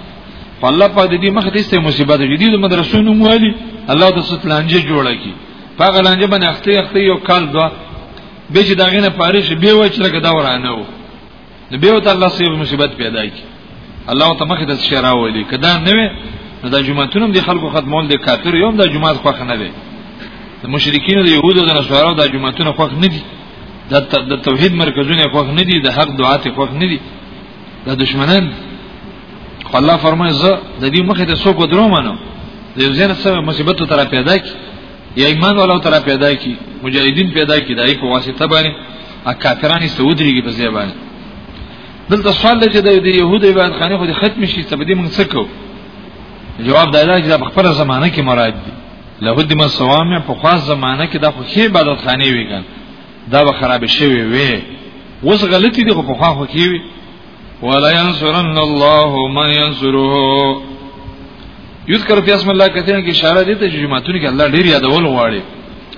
په الله په دې مخ دې سه مصیبت جدید مدرسو نوم والی الله د ستلانجه جوړه کی پاګه لانجه باندې اخته اخته یو کال دوا به چې داغه نه پاره شي به وای چې لکه دا ورانه وو نو به ته الله سي مصیبت پیدا کی الله ته مخه د شرا ولي کدا نه وي نو د جمعتون هم د خلکو خدمول د کافر یوم د جمعات خوخ نه وي د مشرکین د يهودو د نصارو د جمعتون خوخ نه دي د توحید مرکزونه خوخ نه دي د حق دعات خوخ نه دي د دشمنان الله فرمایي زه د دې مخه د سوق درو منو د زینت سره مصیبت تر پیدا کی یا ایمان ولو تر پیدا کی مجاهدین پیدا کی دای په واسطه باندې ا کافرانی سعودریږي په ځای باندې دلته سوال دی چې د يهودو عبادت خانه خو ختم شي څه بده موږ څه کو جواب دا دی چې په خپل زمانه کې مراد دي له دې مسوامه په خاص زمانه کې د خو خې عبادت خانه ویګن دا به خراب شوی وي وس غلطی دی خو په خو کې وي ولا ينصرن الله من ينصره یذكر في اسم الله کثیرا کی اشاره دي ته جماعتونه کې الله ډیر یادول غواړي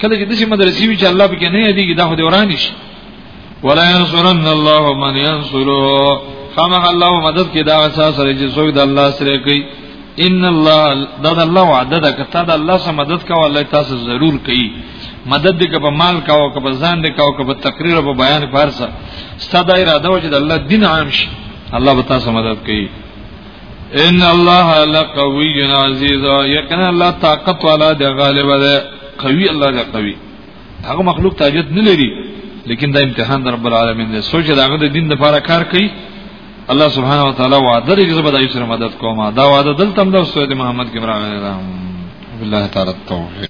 کله چې د سیمه مدرسې وی چې الله پکې نه یادېږي دا خو دوران شي ولا ينصرن الله من ينصره خامخ الله مدد کې دا اساس لري چې څوک د الله سره کوي ان الله دا د الله وعده ده کته د الله سره مدد کوي الله تاسو ضرور کوي مدد دې کبه مال کاو کبه ځان دې کاو کبه تقریر او بیان فارسه ستاد اراده و چې د الله دین عام شي الله به تاسو مدد کوي ان الله لقوی عزیز یقینا الله طاقت والا دی غالب دی قوی الله دی قوی هغه مخلوق تاجت نه لري لیکن دا امتحان در رب العالمین دی سوچ دا هغه د دین لپاره کار کوي الله سبحانه وتعالى وعده لري چې بدایي سره مدد کوما دا وعده دلته هم د سوید محمد کې راغلی بالله تعالی التوفیق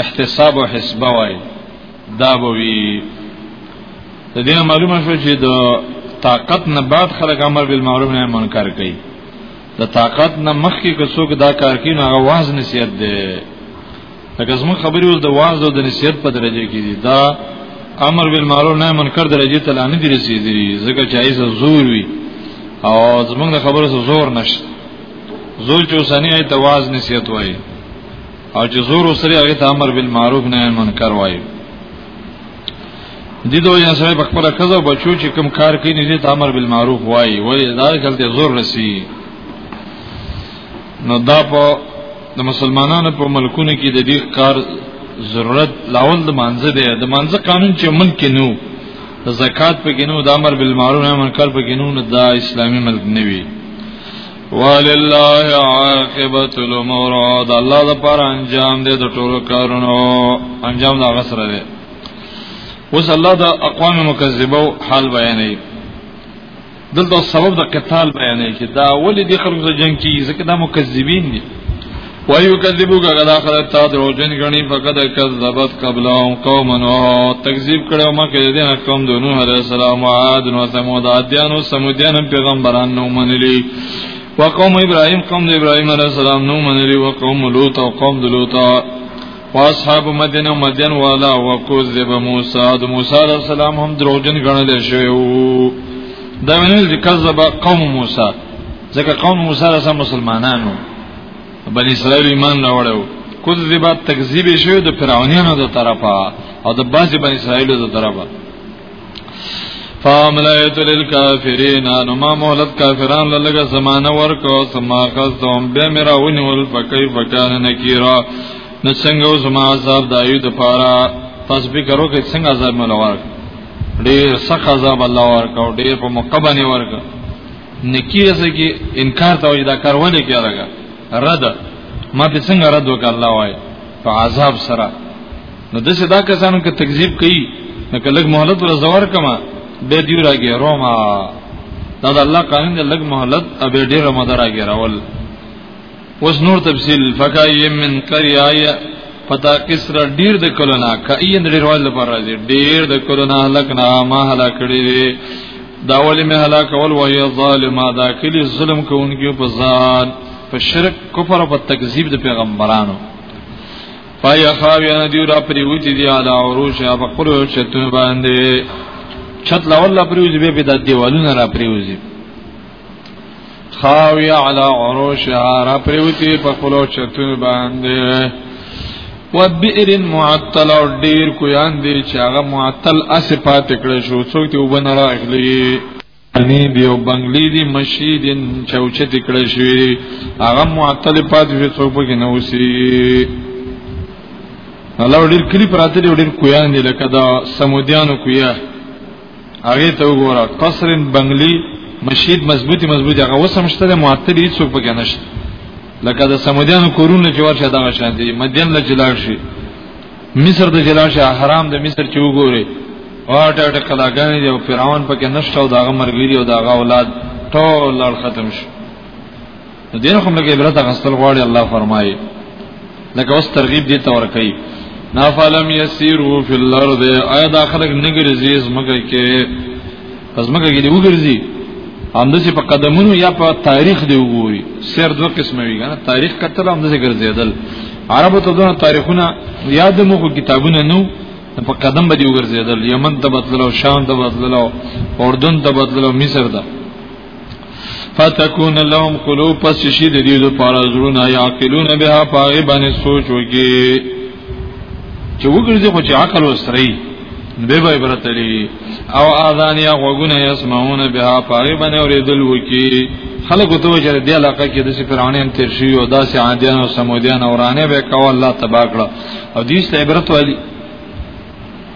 احتساب او حساب وای دا بوي د دې معلومه شو چې د طاقت نه بعد خلک امر بالمعروف نه منکر کوي د طاقت نه مخکې که څوک دا کار کوي نو هغه واز نصیحت دی لکه زموږ خبرې اوس د واز او د نصیحت په درجه کې دي دا امر بالمعروف نه منکر درجه ته لانه دي رسیدلی ځکه چې ایسه زور وي او زموږ د خبرو زور نشته زور چې اوسنی ایت واز نصیحت وایي او چې زور سره هغه ته امر بالمعروف نهي منکر وایي دي دوه جن سره په خپل کزو بچو چې کوم کار کوي نه دي امر بالمعروف وایي وایي دا غلطه زور رسی نو دا په د مسلمانانو په ملکونو کې د دې کار ضرورت لاول د مانزه دی د مانزه قانون چې ملک کې نو د زکات په کې نو د امر بالمعروف نهي منکر په کې نو دا اسلامي ملک نه وي ولله عاقبت الامور دا الله د پر انجام دې د ټولو کارونو انجام دا غسر دی اوس الله د اقوام مکذبه حال بیانې دلته سبب د قتال بیانې چې دا ولې د خلکو د جنگ کې ځکه دا مکذبین دي وایو کذبو کغدا خره تا دروژن غنی فقد کذبت قبلهم قوم نوح تکذیب کړو مکه دې نه قوم د نوح علیہ السلام عاد نو ثمود عادیان او سمودیان پیغمبران نو منلی وقوم ابراهیم قوم د ابراهیم علیہ السلام نو منلی وقوم لوط او قوم د لوط واصحاب مدینه او مدین والا وکذب موسی د موسی علیہ السلام هم دروژن غنل شوی وو دا ونه ذکر قوم موسی ځکه قوم موسی سره مسلمانانو بنی اسرائیل ایمان راوړو کذبا تکذیب شوی د فرعونانو د طرفه او د بعضی بنی اسرائیل د طرفه فاملایت للکافرین نو ما مهلت کافران لږه زمانہ ورکو ثم قصدهم بمرا ونول فكيف كان نکیرا نو څنګه اوس ما عذاب دایو د پاره تاسو به کرو کې څنګه عذاب ملوار ډیر سخت عذاب الله ورکاو ډیر په مقبنه ورکاو نکی رسې کې انکار ته وي دا کار ولې کې راګه رد ما دې څنګه رد وکړ الله وای په عذاب سره نو دسه دا کسانو کې تکذیب کوي نو کله مهلت ور زور کما به دی راګه روما دا د الله قانون د لګ مهلت ابه ډیر مدار راګه راول اوس نور تفصیل فکای من قریه پتا کسر ډیر د کلونا کای د ډیر وال پر راځي ډیر د کلونا هلکنا ما هلاک کړی دا ولې مه هلاک ول وای ظالما دا کلی ظلم کوونکی په ځان په شرک کفر او په تکذیب د پیغمبرانو پای خاویا دی را پریوتی دی علا عروش په خپل چتون باندې چت لا والله پریوزی به په د دیوالونو را پریوزی خاوی علی عروشها را پریوتی په خپلو چتون باندې و بئر معطل او ډیر کویان دی چې هغه معطل اسفات کړی شو څوک ته وبنه راغلی انی دیو بنگلی دی مشیدن چوچت کړی شوی هغه معطل پات شو څوک پکې نه وسی الله ډیر کلی پراته ډیر کویان دی لکه دا سمودیانو کویه هغه ته وګوره قصر بنگلی مشید مضبوطی مضبوطی هغه وسمشته د معطل هیڅ څوک پکې نشته لکه د سمودیانو کورونه چې ورشه دغه شان دي مدین له جلال شي مصر د جلال شي حرام د مصر چې وګوره واټه ټه کلاګان دی او فرعون پکې نشته او دغه مرګری او دغه اولاد ټول لړ ختم شي نو دین کوم لګي عبرت غسل غواړي الله فرمایي لکه اوس ترغیب دي تور کوي نافلم یسیرو فی الارض آیا دا خلق نګرځي زمګه کې پس مګه کې دی وګرځي هم د په قدمونو یا په تاریخ دی وګوري سیر دوه قسمه وی کنه تاریخ کتل هم د ګرځیدل عربو ته دونه تاریخونه یاد مو کو کتابونه نو په قدم به دی وګرځیدل یمن ته بدللو شام ته بدللو اردن ته بدللو مصر ته فتكون لهم قلوب پس شي د دې لپاره زړونه يعقلون بها پاغه باندې سوچ وکي چې وګرځي خو چې عقل وسري به به عبرت لري او اذان یا غوګونه يسمعون بها پاغه باندې اورېدل وکي خلق ته وجره دی علاقه کې د فرعونین تیر شي او داسې عادیان او سمودیان اورانه به کول الله تبارک او دې عبرت والی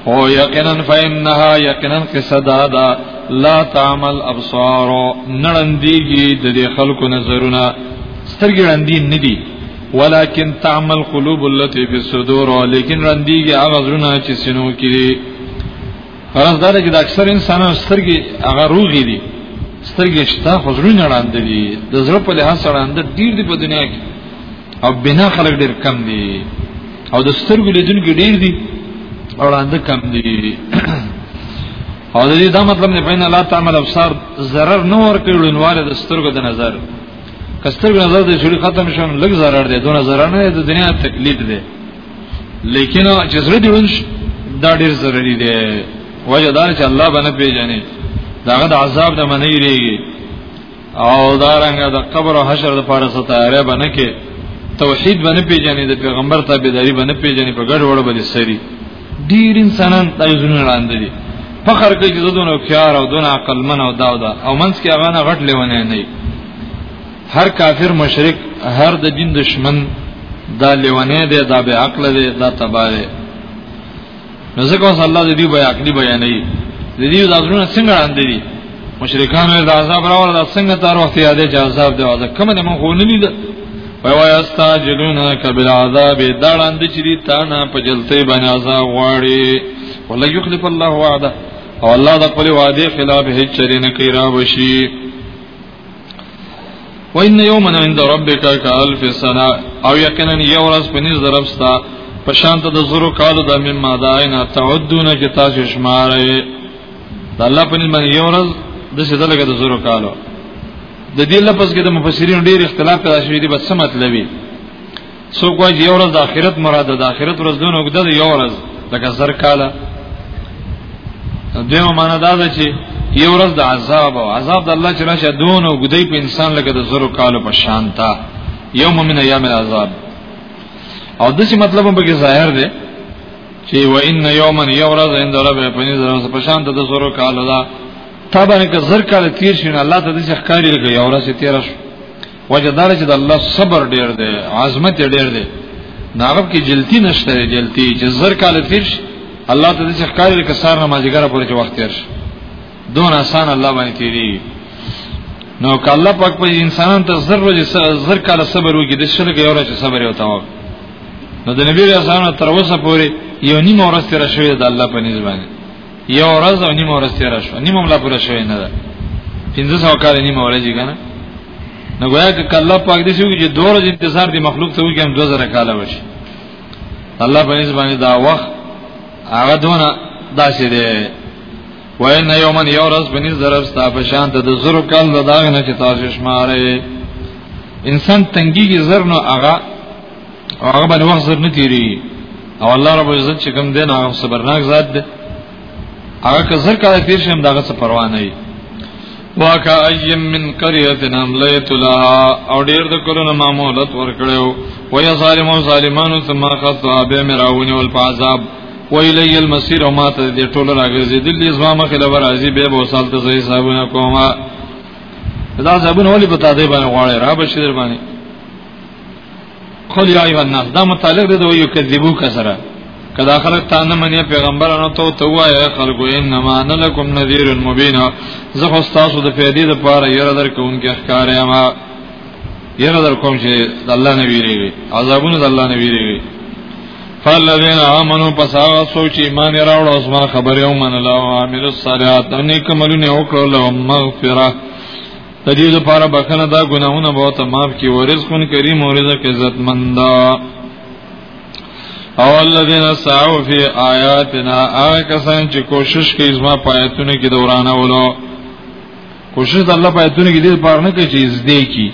او یقینا فإنها یقینا قصدادا لا تعمل ابصار نړندېږي د دې خلکو نظرونه سترګې رندې نه دي ولكن تعمل قلوب التي في الصدور لیکن رندېږي هغه زړونه چې سينو کې دي فرض دا چې د اکثر انسانانو سترګې هغه روغې دي سترګې شته خو زړونه رندې دي د زړه په لحاظ سره اند ډیر دی په دنیا کې او بنا خلک ډیر کم دي او د سترګو لیدونکو ډیر دي او لاند کم دي او د دې دا مطلب نه پاین الله تعالی ابصار zarar نه ور کوي لنواله د سترګو د نظر کسترګو نظر د شری ختم شون لګ zarar دي دونه zarar نه د دنیا تکلیف دي لیکن چې زړه دی ونش دا ډیر ضروری دی وجه دا چې الله باندې پیژنې داغه د عذاب د منې لري او دارنګ د قبر او حشر لپاره ستاره باندې کې توحید باندې پیژنې د پیغمبر تابعداري باندې پیژنې په ګډ وړ باندې سری ډیر انسانان تایزونه وړاندې دي فخر کوي چې دونه خيار او دونه عقل من او دا او دا او منس کې هغه نه غټ لیونه نه هر کافر مشرک هر د دین دشمن دا لیونه دی دا به عقل دی دا تباره نو ځکه اوس الله د دې بیا عقلی بیان نه د دې ځازونه څنګه اند دي مشرکان د عذاب راول د څنګه تر وخت یادې چې عذاب دی عذاب کوم نه مونږ نه لید وای وای استا جلون کبل عذاب دړاند چې دي تا نه په جلته باندې عذاب غواړي ولا یخلف الله وعده او الله د خپل وعده خلاف هیڅ چرې نه کوي را وشي وان یوما عند ربک کالف سنه او یقینا یو ورځ په نس دربستا په شان ته د زرو کالو د مم ماداینا تعدون کی تاسو شمارې د الله په نس باندې یو ورځ د څه دلګه د زرو کالو د دې لپس کې د مفسرین ډیر اختلاف پیدا شوی دی بس مطلب څوک وایي یو ورځ د آخرت مراد ده د آخرت ورځ دونه وګده ده یو ورځ لکه زر کاله دیمه معنا دا ده چې یو ورځ د عذاب او عذاب د الله چې راشه دونه وګدې په انسان لکه د زر کالو په شان تا یوم من ایام العذاب او د څه مطلب هم پکې ظاهر دی چې و ان یوما یو ورځ عند رب په دې ورځ په شان د زر کالو دا تابانه که زر کاله تیر شي الله ته د ښکاری لګي یو ورځ تیر شي وجه دار چې د الله صبر ډیر دی عظمت ډیر دی ناغب کې جلتی نشته جلتی چې زر کال تیر شي الله ته دې ښکار لکه سار نمازګر پورې چې وخت تیر شي دون آسان الله باندې تیری نو کله پاک په انسانان ته زر ورځې زر کال صبر وکړي د شل کې یو ورځ صبر یو تاو نو د نبی رسول الله تر اوسه پورې یو نیم ورځ تیر شوی د الله په نسبت یو ورځ او نیمه ورځ تیر شو نیمه ملا پوره شوی نه ده 1500 کال نیمه ورځ کنه نو ګویا ک الله پاک دې شو چې دوه ورځې انتظار دی مخلوق ته وګم 2000 کال وشي الله په نسبت باندې دا وخت هغه دونه داسې دی وین یومن یو ورځ بنز درف ستا په شان ته د زرو کال د داغ نه چې تاسو شمارې انسان تنګيږي زر نو هغه او هغه باندې وخت زر نه تیری او الله رب عزت چې کوم دین هغه صبرناک ذات دی هغه که زر کاله تیر شم داغه څه پروا نه وي واکا ایم من قریه نملیت لها او ډیر د کلونو معمولت ورکړیو وای ظالمو ظالمانو ثم خطا به مراونی ول عذاب ویلی المسیر او ماته دې ټول راګرځي دلی زما مخه لور ازي به بو سال ته زې حسابونه کومه دا زبون ولی په تاده باندې غواړي را بشیر باندې قل یا ایها الناس دا متعلق دی د یو کذبو کسره کدا خلق تا نه منی پیغمبرانو ته ته وایي خلکو انما انا لکم نذیر مبین زه خو تاسو د پیدې د پاره یره در کوونکی ښکار یم یره در کوم چې د الله نه ویریږي عذابونه د الله نه ویریږي فالذین آمنوا پس هغه څوک چې ایمان یې راوړ او زما خبره ومنله او عملو الصالحات نیک عملونه وکړل او مغفره د دې لپاره بخنه دا ګناهونه به ته معاف کی او رزق کریم او رزق عزت مند او الذين سعوا في آیاتنا هغه کسان چې کوشش کوي زما پایتونه کې دورانه ولو کوشش د الله پایتونه کې دې لپاره نه کوي چې زده کی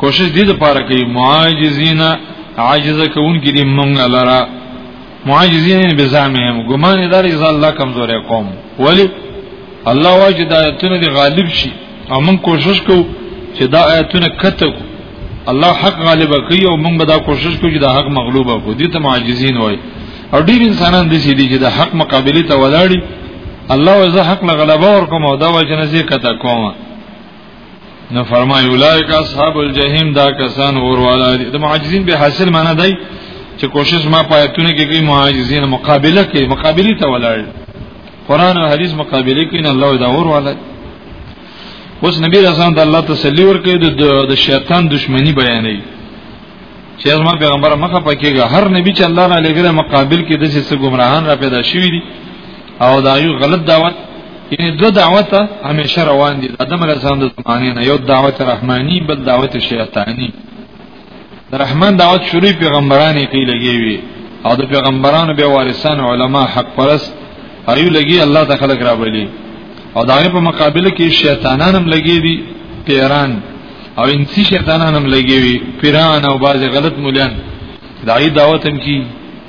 کوشش دې لپاره کوي معاجزینا عاجز کون کې دې مونږ لره معجزین بزامهم ګمان دار اذا الله کمزورې قوم ولی الله واجد آیتونه دی غالب شي او موږ کوشش کوو چې دا آیتونه کته کو الله حق غالب کوي او موږ به دا کوشش کوو چې دا حق مغلوب کو دي ته معجزین وای او ډیر انسانان دي چې د حق مقابله ته ولاړی الله وزه حق له غلبه ورکوم او دا وجنه زی کته کومه نو فرمای اولایک اصحاب الجحیم دا کسان اور والا دي د معجزین به حاصل معنا دی چې کوشش ما پاتونه کې کوي معجزین مقابله کوي مقابله ته ولاړ قران او حدیث مقابله کوي نه الله دا اور والا اوس نبی رسول الله الله تسلی ورکړي د شیطان دشمنی بیانې چې زما پیغمبر مخه پکېږي هر نبی چې الله را لګره مقابل کې د څه ګمراهان را پیدا شوی دي او دا یو غلط دعوت یعنی دو دعوت همیشه روان دي آدم علیه السلام د زمانه نه یو دعوت رحمانی بل دعوت شیطانی د رحمان دعوت شروع پیغمبرانو کې لګي وي او د پیغمبرانو به وارثان علما حق پرست ایو لګي الله ته خلق را بلی او داغه په مقابل کې شیطانان هم لګي دي پیران او انسی شیطانان هم لګي وي پیران او بعض غلط مولیان دای دعوت هم کی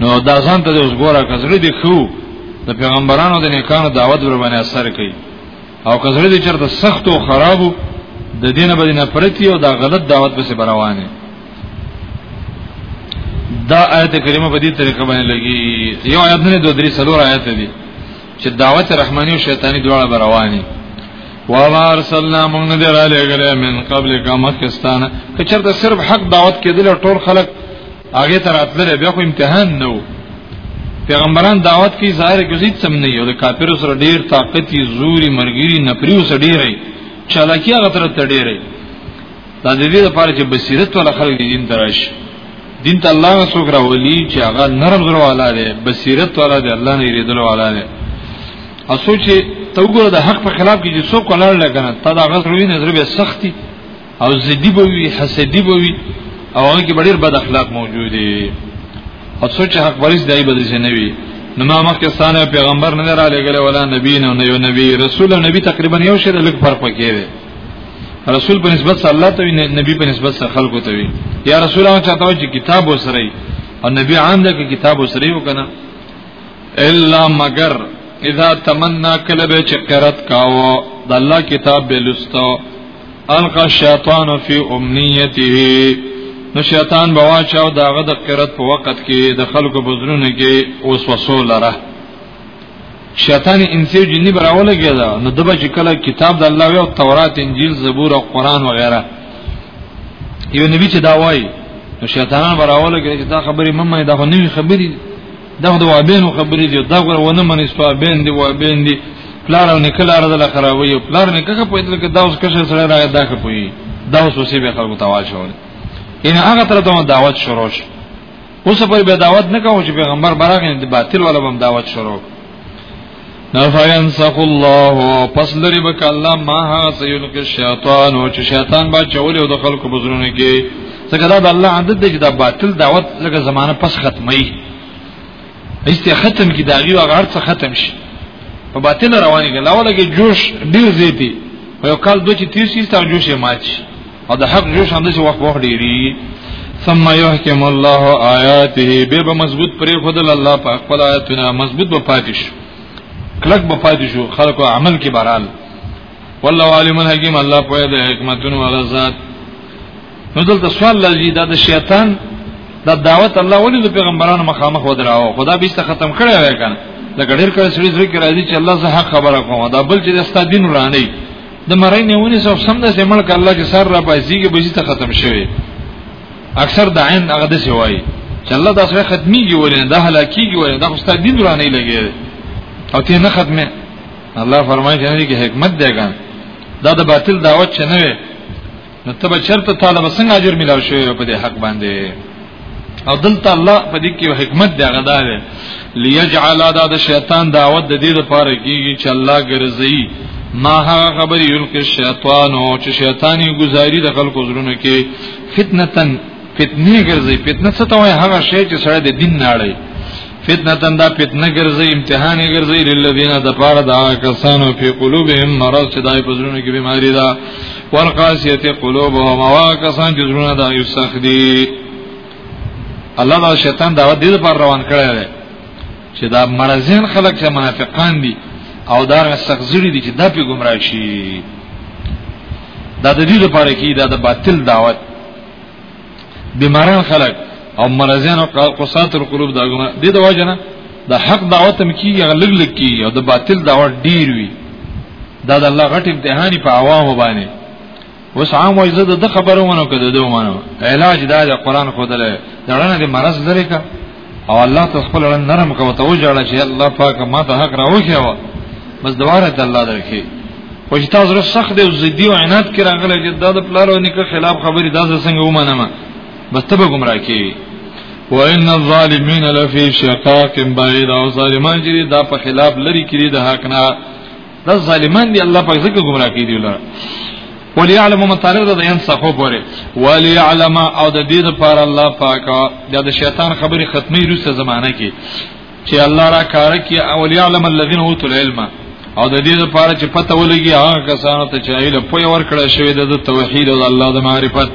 نو دا ځان ته اوس ګوره کزړه دی خو د پیغمبرانو د نیکانو دعوت ور باندې اثر کوي او کزړه دی چرته سخت او خرابو د دینه بدینه پرتی او دا غلط دعوت به سي روانه دا آیت کریمه په دې طریقه باندې لګي یو آیت نه دوه درې څلور آیت دي چې دعوت رحماني او شیطانی دواړه به رواني وما ارسلنا من ندر علی من قبل کا مخستانه کچرته صرف حق دعوت کېدل ټول خلک هغه تر اتلره بیا خو امتحان نه وو پیغمبران دعوت کی ظاهر گزید سم نه یو د کافر سره ډیر طاقتي زوري مرګري نپریو سره ډیرې چالاکی هغه تر ته ډیرې دا د دې لپاره چې بصیرت ولا خلک دین تراش دین ته الله سوګ راولي چې هغه نرم زړه والا دی بصیرت والا دی الله نه یریدل والا دی او سوچ ته وګوره د حق په خلاف کې چې څوک ولر لګنه تا دا غزروی نظر به سختي او زدی به وي حسدی به وي او هغه کې ډېر بد اخلاق موجود دي او سوچ حق پرېز دی به دې نه وي نو ما مخکې ستانه پیغمبر نه را لګل ولا نبی نه نه یو نبی رسول او نبی تقریبا یو شی لږ فرق پکې دی رسول په نسبت صلی الله ته نبی په نسبت صلی خلکو ته وي یا رسول هغه چاته چې کتاب وسري او نبی عام ده کې کتاب وسري وکنه الا مگر اذا تمنا کله به چې قرت کاوه د الله کتاب به لستو القى الشیطان فی امنیته نو شیطان بوا چاو داغه د قرت په وخت کې د خلکو بزرونه کې اوس وسو لره شیطان انسی جنی براوله کېدا نو دبا چې کله کتاب د الله او تورات انجیل زبور او قران وغیرہ یو نبی چې دا وایي نو شیطانان براوله کې چې دا خبرې ممه دا خو نوې خبرې دا د وابین خبرې دی دا غره ونه منې سو وابین دی وابین دی پلار او نکل ارزه لا خرابوي پلار نکه په دې کې دا اوس کښه سره راغی دا کې پوي دا اوس وسې به خلکو تواش وره ان هغه تر ته دعوت شروع شو اوس په به دعوت نه کوو چې پیغمبر براغې د باطل ولا بم دعوت شروع نفینسخ الله پس لري بک الله ما هغه سيلق الشیطان او چې شیطان با چول او د خلکو بزرونه کې څنګه دا د الله عادت دی چې دا باطل دعوت لکه زمانہ پس ختمي ایسته ختم کی داغي او غړ څه ختم شي په باطل رواني کې لاوله کې جوش ډیر زیاتی یو کال دوه چې 30 سیسته جوش یې ماچ او د حق جوش هم د وخت په وخت ډیری ثم يحكم الله آياته به به مضبوط پرې خدل الله په خپل آیاتونه مضبوط به پاتې شو کلک به پاتې شو خلکو عمل کې برال والله عالم الحکیم الله په دې حکمتونو ولا ذات نو دلته سوال لږی دا د شیطان دا دعوت الله ولې د پیغمبرانو مخامخ ودراو خدا به ست ختم کړی وای کنه لکه ډیر کله سړي ذکر راځي چې الله زه حق خبره کوم دا بل چې د استاد دین ورانه د مرای نه ونی سو سم د سمل ک الله چې سر را پاسیږي بجې ته ختم شوی اکثر د عین هغه د سی وای چې الله دا سره ختميږي ولې دا هلاکیږي ولې دا خو ستاسو دین را نه لګي او ته نه ختمه الله فرمایي چې نه کې حکمت دی ګان دا د باطل دعوت چنه وي نو ته به چرته طالب څنګه اجر ملاو شي په دې حق باندې او دلته الله په دې کې حکمت دی هغه دا دی ليجعل دا د شیطان دعوت د دې لپاره کیږي چې الله ګرځي ما هغه خبر یلک شیطان او چې شیطانی گزاري د خلکو زړونو کې فتنتن فتنه ګرځي فتنه څه ته وایي هغه شی چې سره د دین نه اړي فتنه دا فتنه ګرځي امتحان ګرځي للذین د پاره دا کسانو په قلوبهم مرض چې دای په زړونو کې بیماری ده والقاسیه قلوبهم وا کسان چې زړونه دا یو سخت دي الله دا شیطان دا د دې پر روان کړی دی چې دا مرزین خلک چې منافقان دي او دا سخت زړي دي چې دا په گمراه شي دا د دې لپاره کې دا د باطل دعوت بیماران خلک او مرزیان او قصات القلوب دا ګناه دي د واجنه د حق دعوت هم کیږي غلګ لګ کیږي او د باطل دعوت ډیر وي دا د الله غټ امتحاني په عوام باندې وس عام وای زده د خبرو منو کده دوه منو علاج دا د قران خو دله دړنه د مرز لري کا او الله ته خپل رن نرم کوه ته وجاړه چې الله پاک ما ته حق راوخی و بس دواره ته الله درکې خو چې تاسو سره سخت او زدي او عنایت کې راغلی چې دا د پلار او نیکه خلاف خبرې دا څنګه ومنم بس ته به گمراه کې وان الظالمین لفی شقاق بعید او ظالمان چې دا په خلاف لري کړي د حق نه دا ظالمان دي الله پاک ځکه گمراه کوي دي لره وليعلم متعلق ده ان صفو پورې وليعلم او د دې لپاره الله پاک دا د شیطان خبرې ختمي روسه زمانہ کې چې الله را کار کوي او ليعلم الذين اوتوا العلم او د دې لپاره چې پته ولګي هغه کسانو ته چې ایله پوی ور کړی شوی د توحید او الله د معرفت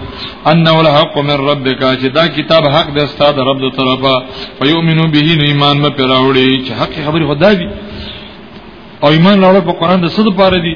انه الحق من ربک چې دا کتاب حق د استاد رب د طرفه فیؤمنو به ایمان مې پیراوړي چې حق خبره خدای او ایمان راوړل په قران د صد پاره دي